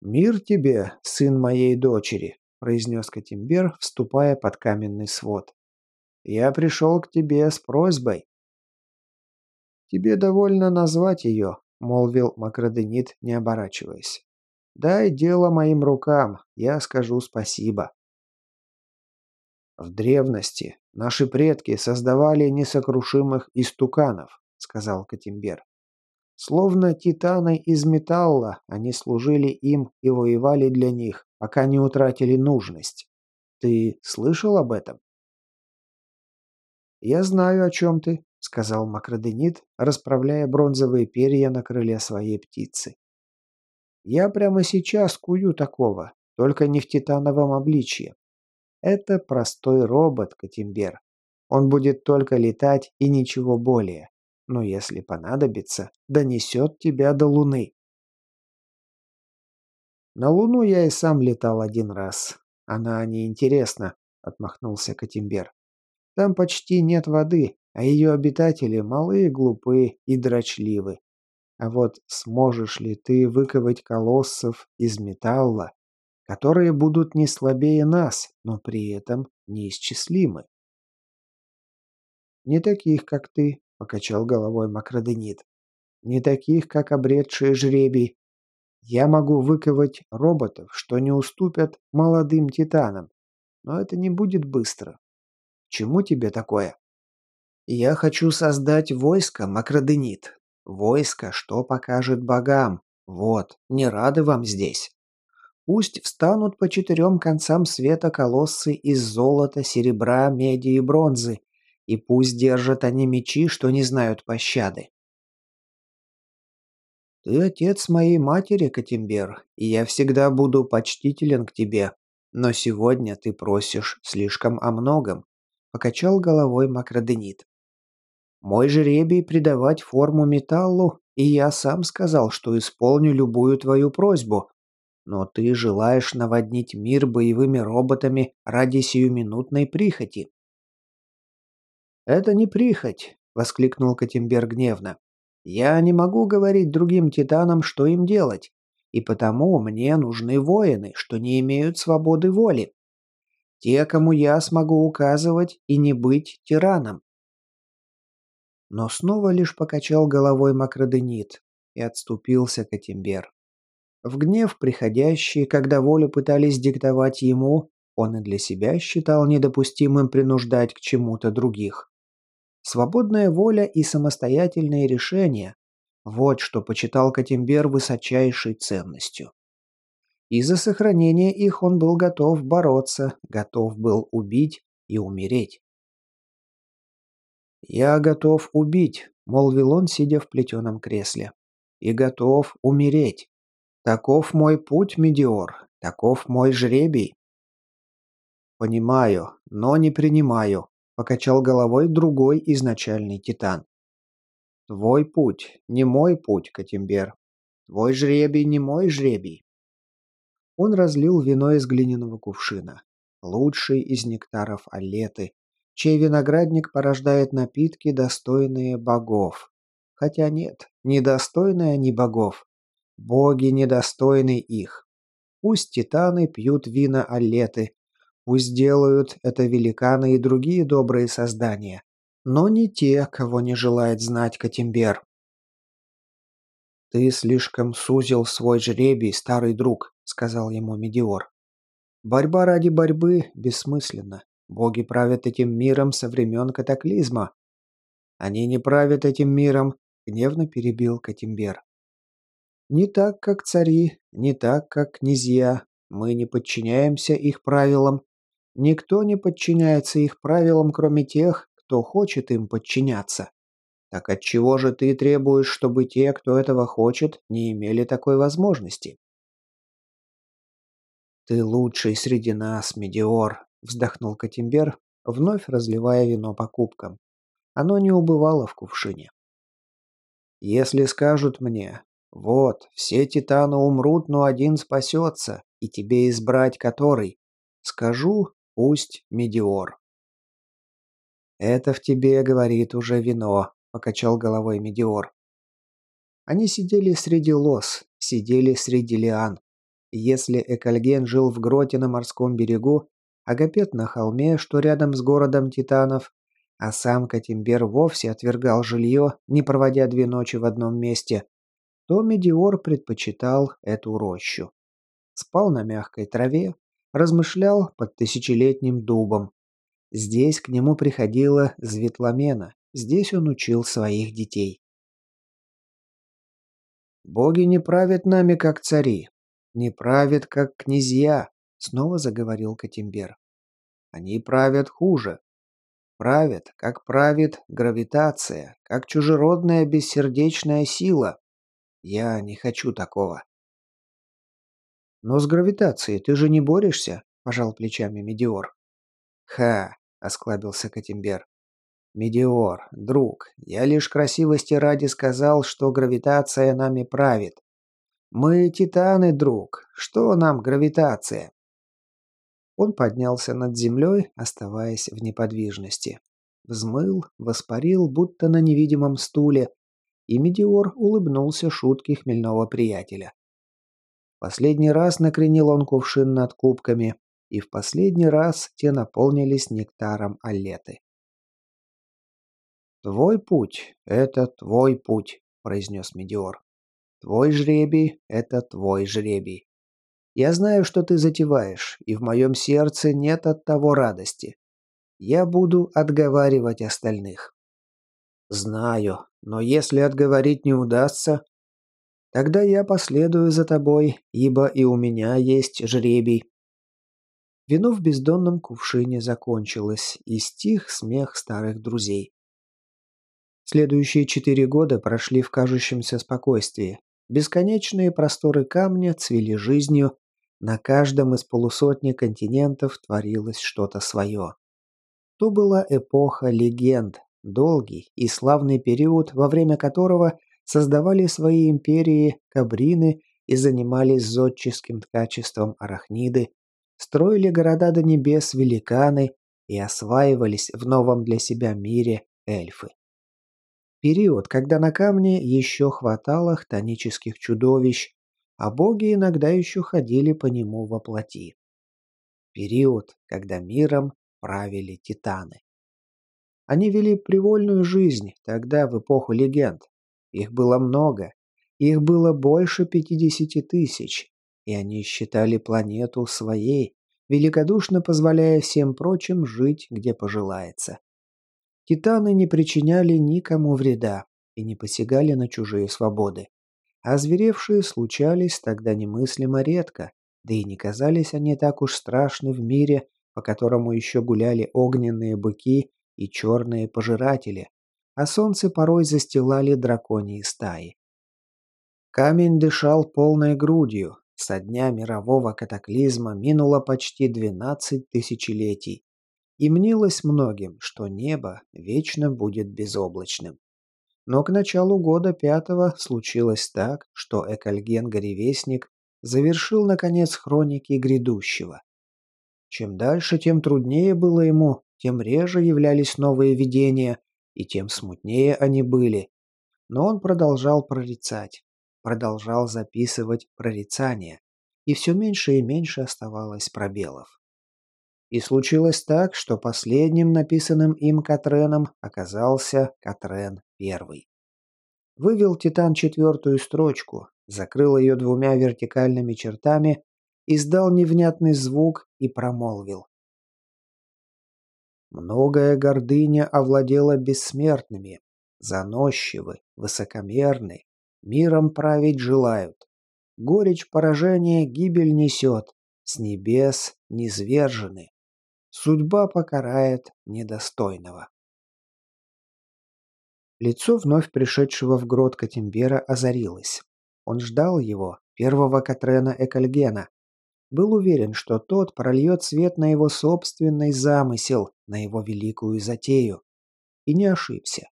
Speaker 2: «Мир тебе, сын моей дочери», — произнес Катимбер, вступая под каменный свод. Я пришел к тебе с просьбой». «Тебе довольно назвать ее», — молвил Макроденит, не оборачиваясь. «Дай дело моим рукам, я скажу спасибо». «В древности наши предки создавали несокрушимых истуканов», — сказал Катимбер. «Словно титаны из металла, они служили им и воевали для них, пока не утратили нужность. Ты слышал об этом?» «Я знаю, о чем ты», — сказал Макроденит, расправляя бронзовые перья на крыле своей птицы. «Я прямо сейчас кую такого, только не в титановом обличье. Это простой робот, Катимбер. Он будет только летать и ничего более. Но если понадобится, донесет тебя до Луны». «На Луну я и сам летал один раз. Она неинтересна», — отмахнулся Катимбер. Там почти нет воды, а ее обитатели малые, глупые и дрочливы. А вот сможешь ли ты выковать колоссов из металла, которые будут не слабее нас, но при этом неисчислимы? «Не таких, как ты», — покачал головой Макроденит. «Не таких, как обретшие жребий. Я могу выковать роботов, что не уступят молодым титанам, но это не будет быстро. Чему тебе такое? Я хочу создать войско, Макроденит. Войско, что покажет богам. Вот, не рады вам здесь. Пусть встанут по четырем концам света колоссы из золота, серебра, меди и бронзы
Speaker 1: И пусть держат они мечи, что не знают пощады. Ты отец моей матери, Катимбер, и я всегда буду почтителен к тебе. Но сегодня ты просишь слишком о многом, покачал головой Макроденит. Мой жребий придавать форму металлу, и я сам сказал, что исполню любую твою просьбу. Но ты желаешь наводнить мир боевыми роботами ради сиюминутной прихоти. «Это не прихоть», — воскликнул Катимбер гневно. «Я не могу говорить другим титанам, что им делать, и потому мне нужны воины, что не имеют свободы воли. Те, кому я смогу указывать и не быть тираном но снова лишь покачал головой Макроденит и отступился Катимбер. В гнев приходящий, когда волю пытались диктовать ему, он и для себя считал недопустимым принуждать к чему-то других. Свободная воля и самостоятельные решения – вот что почитал Катимбер высочайшей ценностью. И за сохранение их он был готов бороться, готов был убить и умереть. «Я готов убить», — молвил он, сидя в плетеном кресле. «И готов умереть. Таков мой путь, Медиор, таков мой жребий». «Понимаю, но не принимаю», — покачал головой другой изначальный титан. «Твой путь, не мой путь, Катимбер. Твой жребий, не мой жребий». Он разлил вино из глиняного кувшина. Лучший из нектаров Алеты, чей виноградник порождает напитки, достойные богов. Хотя нет, недостойные они богов. Боги недостойны их. Пусть титаны пьют вина Аллеты, пусть делают это великаны и другие добрые создания, но не те, кого не желает знать Катимбер. «Ты слишком сузил свой жребий, старый друг», — сказал ему Медиор. «Борьба ради борьбы бессмысленна. Боги правят этим миром со времен катаклизма. Они не правят этим миром, гневно перебил Катимбер. Не так, как цари, не так, как князья. Мы не подчиняемся их правилам. Никто не подчиняется их правилам, кроме тех, кто хочет им подчиняться. Так отчего же ты требуешь, чтобы те, кто этого хочет, не имели такой возможности? Ты лучший среди нас, Медиор, вздохнул Катимбер, вновь разливая вино по кубкам. Оно не убывало в кувшине. Если скажут мне, вот, все титаны умрут, но один спасется, и тебе избрать который, скажу, пусть Медиор. Это в тебе, говорит уже вино, покачал головой Медиор. Они сидели среди лоз, сидели среди лиан. Если Экальген жил в гроте на морском берегу, Агапет на холме, что рядом с городом Титанов, а сам Катимбер вовсе отвергал жилье, не проводя две ночи в одном месте, то Медиор предпочитал эту рощу. Спал на мягкой траве, размышлял под тысячелетним дубом. Здесь к нему приходила Зветломена, здесь он учил своих детей. «Боги не правят нами, как цари, не правят, как князья», — снова заговорил Катимбер. «Они правят хуже. Правят, как правит гравитация, как чужеродная бессердечная сила. Я не хочу такого». «Но с гравитацией ты же не борешься?» – пожал плечами Медиор. «Ха!» – осклабился Катимбер. «Медиор, друг, я лишь красивости ради сказал, что гравитация нами правит. Мы титаны, друг. Что нам гравитация?» Он поднялся над землей, оставаясь в неподвижности. Взмыл, воспарил, будто на невидимом стуле, и Медиор улыбнулся шутке хмельного приятеля. Последний раз накренил он кувшин над кубками, и в последний раз те наполнились нектаром аллеты. «Твой путь — это твой путь», — произнес Медиор. «Твой жребий — это твой жребий. Я знаю, что ты затеваешь, и в моем сердце нет от того радости. Я буду отговаривать остальных. Знаю, но если отговорить не удастся, тогда я последую за тобой, ибо и у меня есть жребий.
Speaker 2: Вино в бездонном кувшине закончилось, и стих смех старых друзей. Следующие четыре года прошли в кажущемся спокойствии. Бесконечные просторы камня цвели жизнью, на каждом из полусотни континентов творилось что-то свое. То была эпоха легенд, долгий и славный период, во время которого создавали свои империи кабрины и занимались зодческим качеством арахниды, строили города до небес великаны и осваивались в новом для себя мире эльфы. Период, когда на камне еще хватало хтонических чудовищ, а боги иногда еще ходили по нему во плоти. Период, когда миром правили титаны. Они вели привольную жизнь тогда, в эпоху легенд. Их было много. Их было больше пятидесяти тысяч. И они считали планету своей, великодушно позволяя всем прочим жить, где пожелается. Титаны не причиняли никому вреда и не посягали на чужие свободы. А зверевшие случались тогда немыслимо редко, да и не казались они так уж страшны в мире, по которому еще гуляли огненные быки и черные пожиратели, а солнце порой застилали драконьи стаи. Камень дышал полной грудью. Со дня мирового катаклизма минуло почти 12 тысячелетий. И мнилось многим, что небо вечно будет безоблачным. Но к началу года пятого случилось так, что Экальген-горевестник завершил, наконец, хроники грядущего. Чем дальше, тем труднее было ему, тем реже являлись новые видения, и тем смутнее они были. Но он продолжал прорицать, продолжал записывать прорицания, и все меньше и меньше оставалось пробелов. И случилось так, что последним написанным им Катреном оказался Катрен Первый. Вывел Титан четвертую строчку, закрыл ее двумя вертикальными чертами, издал невнятный звук и промолвил. Многая гордыня овладела бессмертными, заносчивы, высокомерны, миром править желают. Горечь поражения гибель несет, с небес низвержены. Судьба покарает недостойного. Лицо вновь пришедшего в грот Катимбера озарилось. Он ждал его, первого Катрена Экальгена, был уверен, что тот прольет свет на его собственный замысел, на его великую затею. И не ошибся.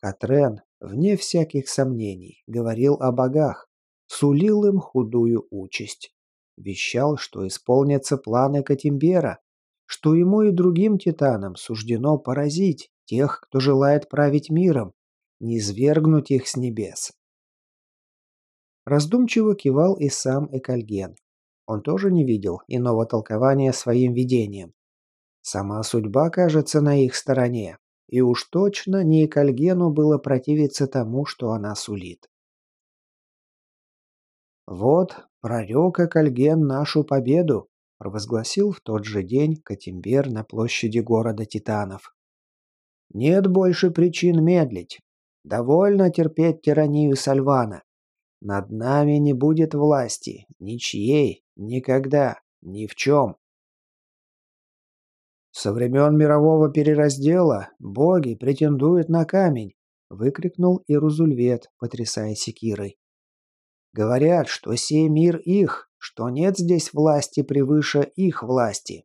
Speaker 2: Катрен, вне всяких сомнений, говорил о богах, сулил им худую участь. Вещал, что исполнятся планы Катимбера, что ему и другим титанам суждено поразить тех, кто желает править миром, не свергнуть их с небес. Раздумчиво кивал и сам Экальген. Он тоже не видел иного толкования своим видением. Сама судьба, кажется, на их стороне, и уж точно не Кальгену было противиться тому, что она сулит. «Вот, прорек Кальген нашу победу», — провозгласил в тот же день Катимбер на площади города Титанов. «Нет больше причин медлить. Довольно терпеть тиранию Сальвана. Над нами не будет власти, ничьей, никогда, ни в чем. Со времен мирового перераздела боги претендуют на камень, выкрикнул Ирузульвет, потрясая секирой. Говорят, что сей мир их, что нет здесь власти превыше их власти.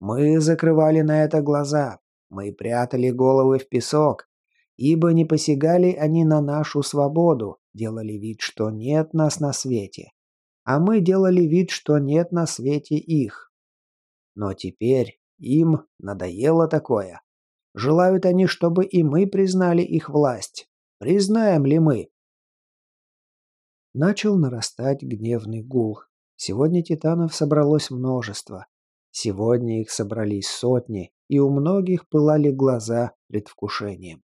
Speaker 2: Мы закрывали на это глаза, мы прятали головы в песок, ибо не посягали они на нашу свободу, делали вид, что нет нас на свете. А мы делали вид, что нет на свете их. Но теперь им надоело такое. Желают они, чтобы и мы признали их власть. Признаем ли мы? Начал нарастать гневный гул. Сегодня титанов собралось множество. Сегодня их собрались сотни, и у многих пылали глаза предвкушением.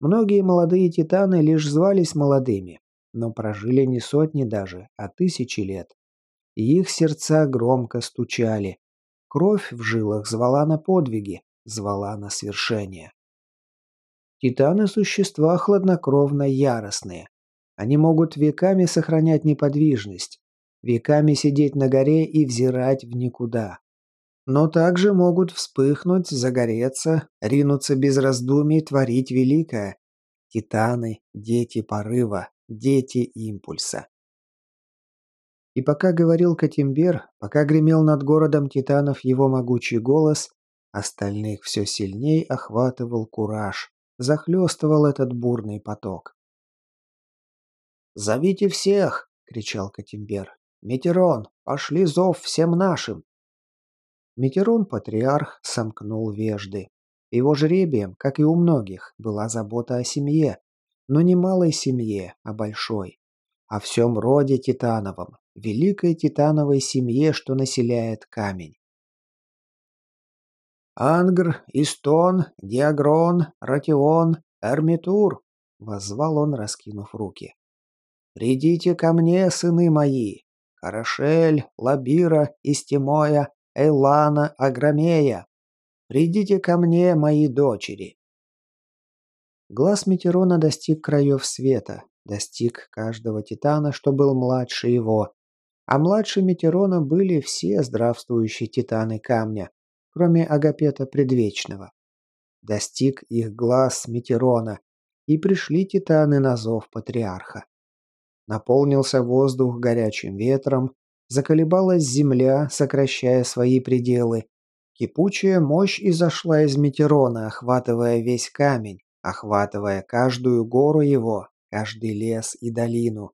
Speaker 2: Многие молодые титаны лишь звались молодыми, но прожили не сотни даже, а тысячи лет. И их сердца громко стучали. Кровь в жилах звала на подвиги, звала на свершение. Титаны – существа хладнокровно яростные. Они могут веками сохранять неподвижность, веками сидеть на горе и взирать в никуда,
Speaker 1: но также могут вспыхнуть, загореться, ринуться без раздумий творить великое. Титаны – дети порыва, дети импульса. И пока говорил Катимбер, пока гремел над городом титанов его могучий голос, остальных все сильней охватывал кураж, захлестывал этот бурный поток. «Зовите всех!» — кричал Катимбер. «Метерон, пошли зов всем нашим!» Метерон-патриарх сомкнул вежды. Его жребием, как и у многих, была забота о семье, но не малой семье, а большой. О всем роде титановом, великой титановой семье, что населяет камень. «Ангр, Истон, Диагрон, Ратион, Эрмитур!» — воззвал он, раскинув руки. «Придите ко мне, сыны мои! Карашель, Лабира, Истимоя, Эйлана, Агромея! Придите ко мне, мои дочери!» Глаз Метерона достиг краев света, достиг каждого титана, что был младше его. А младше Метерона были все здравствующие титаны камня, кроме Агапета Предвечного. Достиг их глаз Метерона, и пришли титаны на зов патриарха. Наполнился воздух горячим ветром, заколебалась земля, сокращая свои пределы. Кипучая мощь изошла из Метерона, охватывая весь камень, охватывая каждую гору его, каждый лес и долину.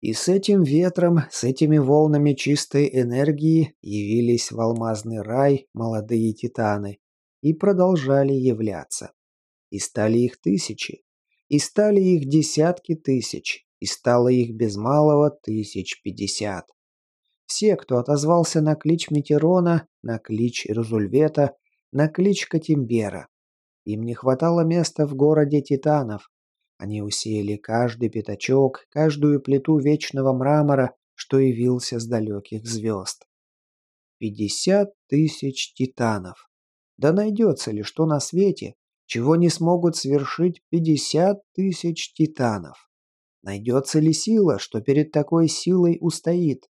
Speaker 1: И с этим ветром, с этими волнами чистой энергии явились в алмазный рай молодые титаны и продолжали являться. И стали их тысячи, и стали их десятки тысяч, и стало их без малого тысяч пятьдесят. Все, кто отозвался на клич Метерона, на клич Резульвета, на клич Катимбера. Им не хватало места в городе титанов. Они усеяли каждый пятачок, каждую плиту вечного мрамора, что явился с далеких звезд. Пятьдесят тысяч титанов. Да найдется ли что на свете, чего не смогут свершить пятьдесят тысяч титанов? Найдется ли сила, что перед такой силой устоит?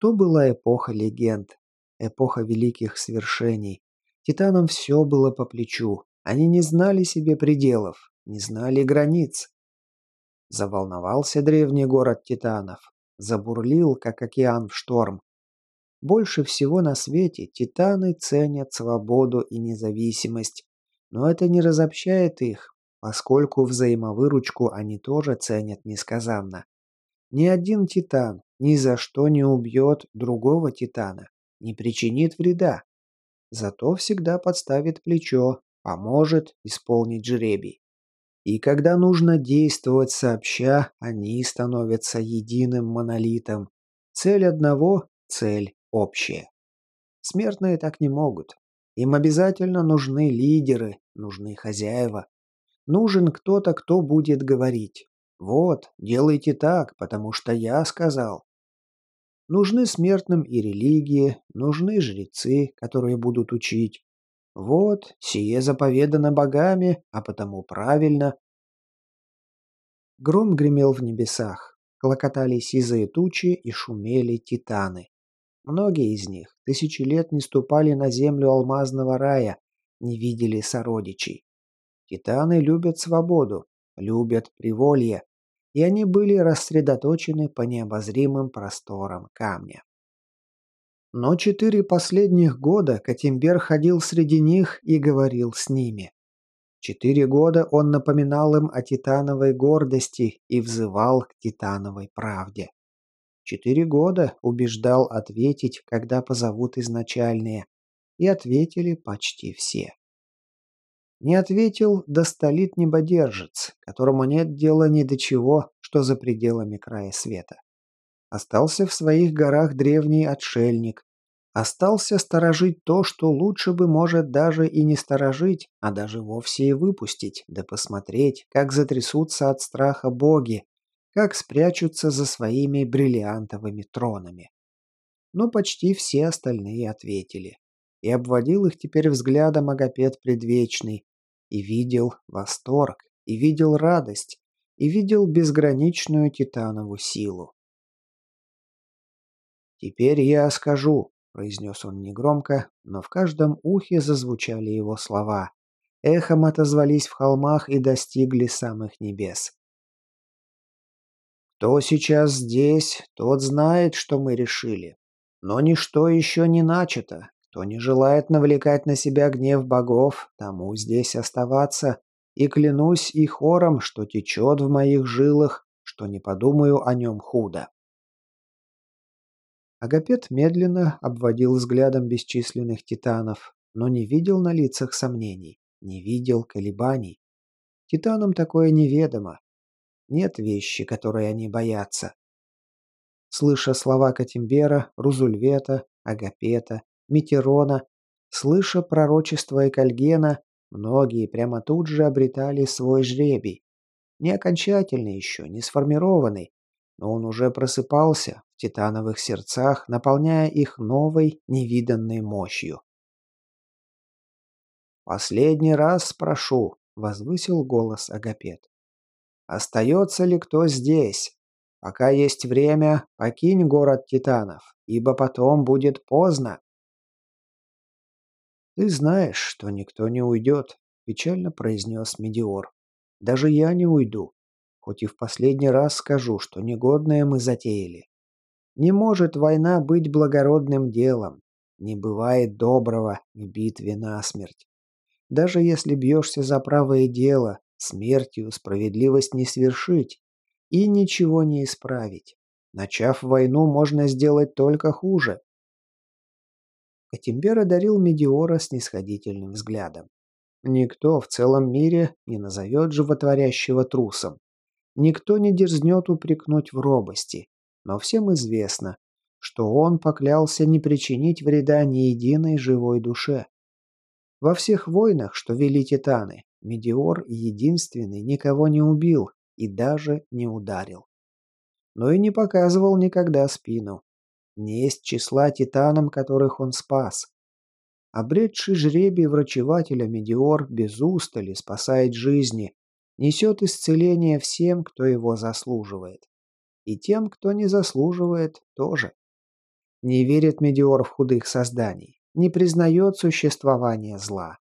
Speaker 1: То была эпоха легенд, эпоха великих свершений. Титанам все было по плечу. Они не знали себе пределов, не знали границ. Заволновался древний город титанов. Забурлил, как океан в шторм. Больше всего на свете титаны ценят свободу и независимость. Но это не разобщает их, поскольку взаимовыручку они тоже ценят несказанно. Ни один титан ни за что не убьет другого титана, не причинит вреда. Зато всегда подставит плечо, поможет исполнить жребий. И когда нужно действовать сообща, они становятся единым монолитом. Цель одного – цель общая. Смертные так не могут. Им обязательно нужны лидеры, нужны хозяева. Нужен кто-то, кто будет говорить. Вот, делайте так, потому что я сказал. Нужны смертным и религии, нужны жрецы, которые будут учить. Вот, сие заповедано богами, а потому правильно. Гром гремел в небесах, клокотали сизые тучи и шумели титаны. Многие из них тысячи лет не ступали на землю алмазного рая, не видели сородичей. Титаны любят свободу, любят приволье, и они были рассредоточены по необозримым просторам камня. Но четыре последних года Катимбер ходил среди них и говорил с ними. Четыре года он напоминал им о титановой гордости и взывал к титановой правде. Четыре года убеждал ответить, когда позовут изначальные, и ответили почти все. Не ответил достолит небодержец, которому нет дела ни до чего, что за пределами края света. Остался в своих горах древний отшельник. Остался сторожить то, что лучше бы, может, даже и не сторожить, а даже вовсе и выпустить, да посмотреть, как затрясутся от страха боги, как спрячутся за своими бриллиантовыми тронами. Но почти все остальные ответили. И обводил их теперь взглядом Агапет Предвечный, и видел восторг, и видел радость, и видел безграничную титанову силу. «Теперь я скажу», — произнес он негромко, но в каждом ухе зазвучали его слова. Эхом отозвались в холмах и достигли самых небес. Кто сейчас здесь, тот знает, что мы решили. Но ничто еще не начато. Кто не желает навлекать на себя гнев богов, тому здесь оставаться. И клянусь и хором, что течет в моих жилах, что не подумаю о нем худо. Агапет медленно обводил взглядом бесчисленных титанов, но не видел на лицах сомнений, не видел колебаний. Титанам такое неведомо. Нет вещи, которой они боятся. Слыша слова Катимбера, Рузульвета, Агапета, Митерона, слыша пророчество Экальгена, многие прямо тут же обретали свой жребий. Не окончательный еще, не сформированный, но он уже просыпался в титановых сердцах, наполняя их новой, невиданной мощью. «Последний раз спрошу», — возвысил голос Агапет. «Остается ли кто здесь? Пока есть время, покинь город титанов, ибо потом будет поздно». «Ты знаешь, что никто не уйдет», — печально произнес Медиор. «Даже я не уйду хоть и в последний раз скажу, что негодное мы затеяли. Не может война быть благородным делом. Не бывает доброго в битве насмерть. Даже если бьешься за правое дело, смертью справедливость не свершить и ничего не исправить. Начав войну, можно сделать только хуже. Катимбер одарил Медиора снисходительным взглядом. Никто в целом мире не назовет животворящего трусом. Никто не дерзнет упрекнуть в робости, но всем известно, что он поклялся не причинить вреда ни единой живой душе. Во всех войнах, что вели титаны, Медиор единственный никого не убил и даже не ударил. Но и не показывал никогда спину. Не есть числа титанам, которых он спас. Обретший жребий врачевателя Медиор без устали спасает жизни, несет исцеление всем, кто его заслуживает. И тем, кто не заслуживает, тоже. Не верит Медиор в худых созданий, не признает существование зла.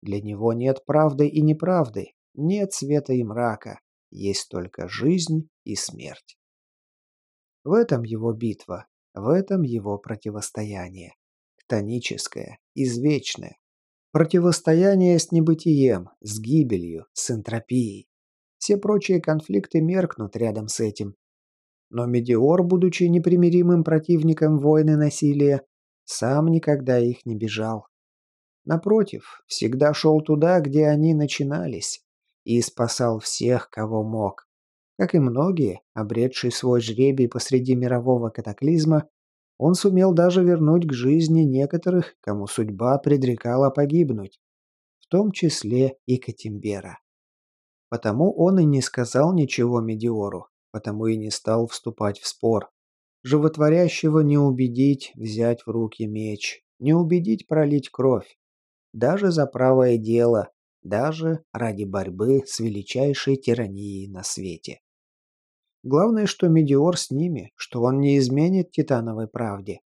Speaker 1: Для него нет правды и неправды, нет света и мрака, есть только жизнь и смерть. В этом его битва, в этом его противостояние. Ктоническое, извечное, Противостояние с небытием, с гибелью, с энтропией. Все прочие конфликты меркнут рядом с этим. Но Медиор, будучи непримиримым противником войны насилия, сам никогда их не бежал. Напротив, всегда шел туда, где они начинались, и спасал всех, кого мог. Как и многие, обретшие свой жребий посреди мирового катаклизма, он сумел даже вернуть к жизни некоторых, кому судьба предрекала погибнуть, в том числе и Катимбера. Потому он и не сказал ничего Медиору, потому и не стал вступать в спор. Животворящего не убедить взять в руки меч, не убедить пролить кровь. Даже за правое дело, даже ради борьбы с величайшей тиранией на свете. Главное, что Медиор с ними, что он не изменит Титановой правде.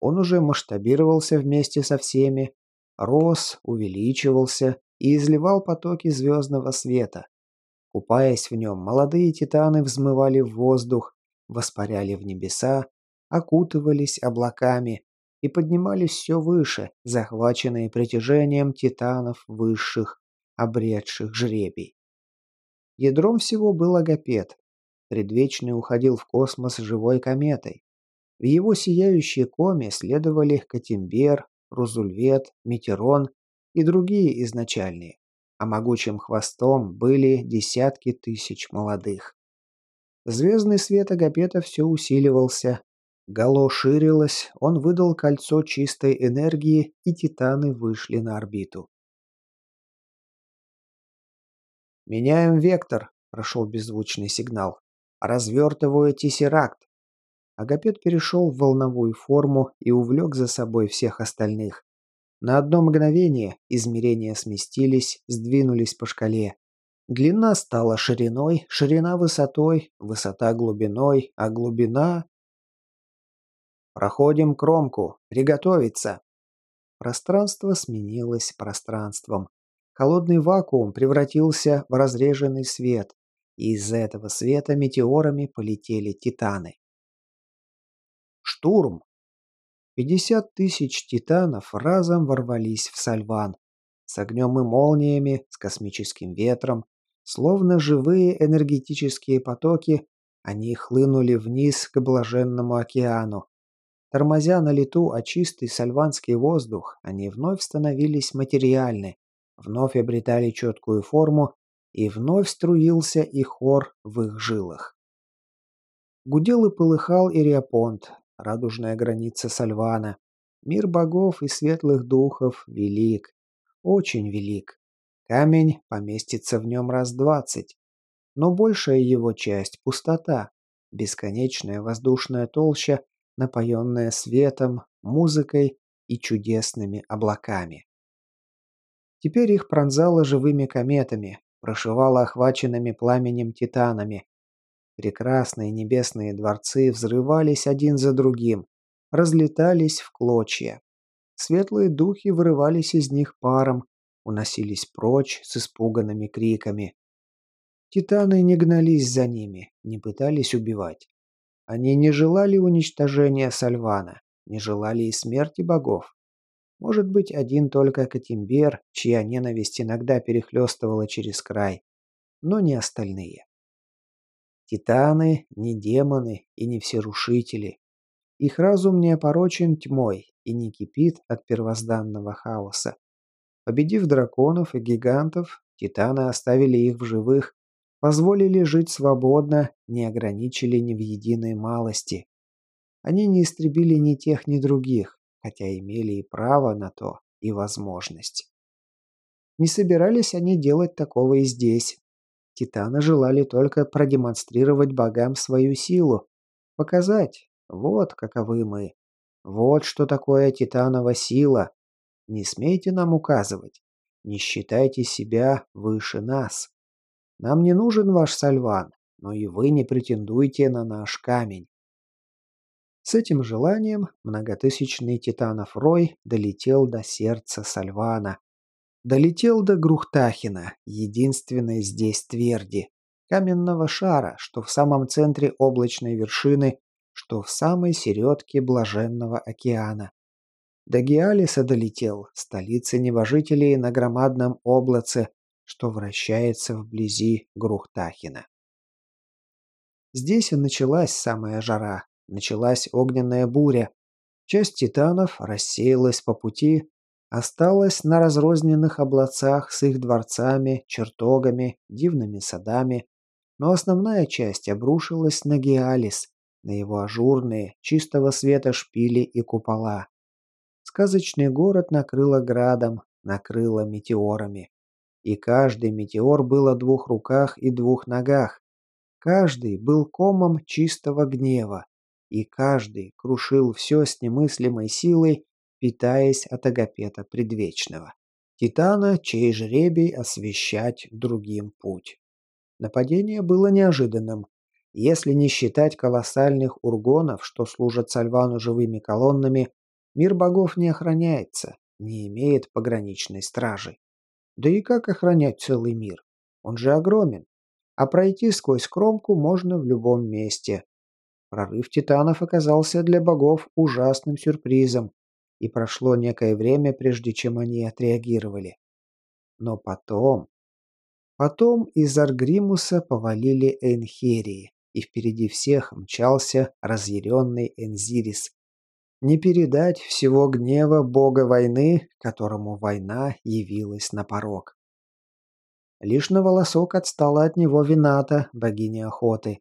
Speaker 1: Он уже масштабировался вместе со всеми, рос, увеличивался и изливал потоки звездного света. Купаясь в нем, молодые титаны взмывали в воздух, воспаряли в небеса, окутывались облаками и поднимались все выше, захваченные притяжением титанов высших, обретших жребий. Ядром всего был Агапет, Предвечный уходил в космос живой кометой. В его сияющей коме следовали Катимбер, Рузульвет, Метерон и другие изначальные, а могучим хвостом были десятки тысяч молодых. Звездный свет Агапета все усиливался. Гало ширилось, он выдал кольцо чистой энергии, и титаны вышли на орбиту. «Меняем вектор», – прошел беззвучный сигнал. Развертываю тессеракт. Агапет перешел в волновую форму и увлек за собой всех остальных. На одно мгновение измерения сместились, сдвинулись по шкале. Длина стала шириной, ширина высотой, высота глубиной, а глубина... Проходим кромку. Приготовиться!» Пространство сменилось пространством. Холодный вакуум превратился в разреженный свет, и из этого света метеорами полетели титаны. Штурм! Пятьдесят тысяч титанов разом ворвались в Сальван. С огнем и молниями, с космическим ветром, словно живые энергетические потоки, они хлынули вниз к блаженному океану. Тормозя на лету о чистый сальванский воздух, они вновь становились материальны, вновь обретали четкую форму, и вновь струился их хор в их жилах. Гудел и полыхал Ириапонт, радужная граница Сальвана. Мир богов и светлых духов велик, очень велик. Камень поместится в нем раз двадцать. Но большая его часть – пустота, бесконечная воздушная толща, напоенная светом, музыкой и чудесными облаками. Теперь их пронзало живыми кометами, прошивало охваченными пламенем титанами. Прекрасные небесные дворцы взрывались один за другим, разлетались в клочья. Светлые духи вырывались из них паром, уносились прочь с испуганными криками. Титаны не гнались за ними, не пытались убивать. Они не желали уничтожения Сальвана, не желали и смерти богов. Может быть, один только Катимбер, чья ненависть иногда перехлестывала через край, но не остальные. Титаны не демоны и не всерушители. Их разум не опорочен тьмой и не кипит от первозданного хаоса. Победив драконов и гигантов, титаны оставили их в живых, позволили жить свободно, не ограничили ни в единой малости. Они не истребили ни тех, ни других, хотя имели и право на то, и возможность. Не собирались они делать такого и здесь. Титаны желали только продемонстрировать богам свою силу, показать, вот каковы мы, вот что такое титанова сила. Не смейте нам указывать, не считайте себя выше нас. Нам не нужен ваш сальван, но и вы не претендуйте на наш камень. С этим желанием многотысячный титанов Рой долетел до сердца Сальвана. Долетел до Грухтахина, единственной здесь тверди, каменного шара, что в самом центре облачной вершины, что в самой середке блаженного океана. До Геалиса долетел, столицы небожителей на громадном облаце, что вращается вблизи Грухтахина. Здесь и началась самая жара, Началась огненная буря. Часть титанов рассеялась по пути, осталась на разрозненных облацах с их дворцами, чертогами, дивными садами, но основная часть обрушилась на Геалис, на его ажурные, чистого света шпили и купола. Сказочный город накрыло градом, накрыло метеорами. И каждый метеор был о двух руках и двух ногах. Каждый был комом чистого гнева, и каждый крушил все с немыслимой силой, питаясь от Агапета Предвечного. Титана, чей жребий освещать другим путь. Нападение было неожиданным. Если не считать колоссальных ургонов, что служат Сальвану живыми колоннами, мир богов не охраняется, не имеет пограничной стражи. Да и как охранять целый мир? Он же огромен. А пройти сквозь кромку можно в любом месте. Прорыв титанов оказался для богов ужасным сюрпризом, и прошло некое время, прежде чем они отреагировали. Но потом... Потом из Аргримуса повалили Энхерии, и впереди всех мчался разъяренный Энзирис. Не передать всего гнева бога войны, которому война явилась на порог. Лишь на волосок отстала от него Вината, богиня охоты.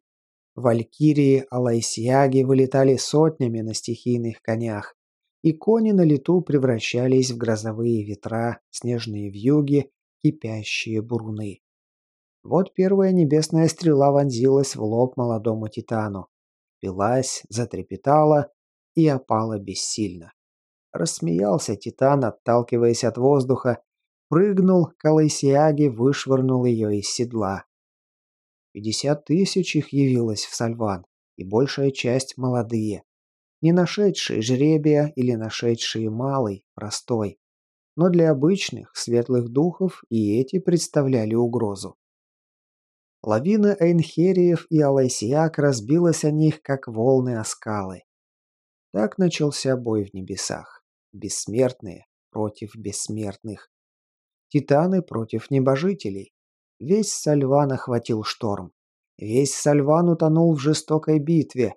Speaker 1: Валькирии Алайсиаги вылетали сотнями на стихийных конях, и кони на лету превращались в грозовые ветра, снежные вьюги, кипящие буруны. Вот первая небесная стрела вонзилась в лоб молодому титану. Пилась, затрепетала и опала бессильно. Рассмеялся титан, отталкиваясь от воздуха, прыгнул к Алайсиаге, вышвырнул ее из седла. Пятьдесят тысяч их явилось в Сальван, и большая часть молодые. Не нашедшие жребия или нашедшие малый, простой. Но для обычных, светлых духов и эти представляли угрозу. Лавина Эйнхериев и Алайсиак разбилась о них, как волны о скалы. Так начался бой в небесах. Бессмертные против бессмертных. Титаны против небожителей. Весь Сальван охватил шторм. Весь Сальван утонул в жестокой битве.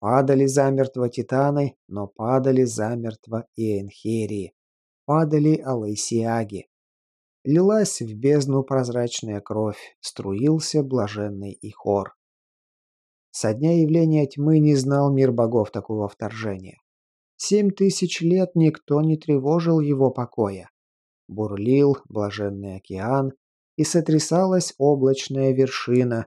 Speaker 1: Падали замертво Титаны, но падали замертво и Энхерии. Падали Алайсиаги. Лилась в бездну прозрачная кровь, струился блаженный Ихор. Со дня явления тьмы не знал мир богов такого вторжения. Семь тысяч лет никто не тревожил его покоя. Бурлил блаженный океан, и сотрясалась облачная вершина,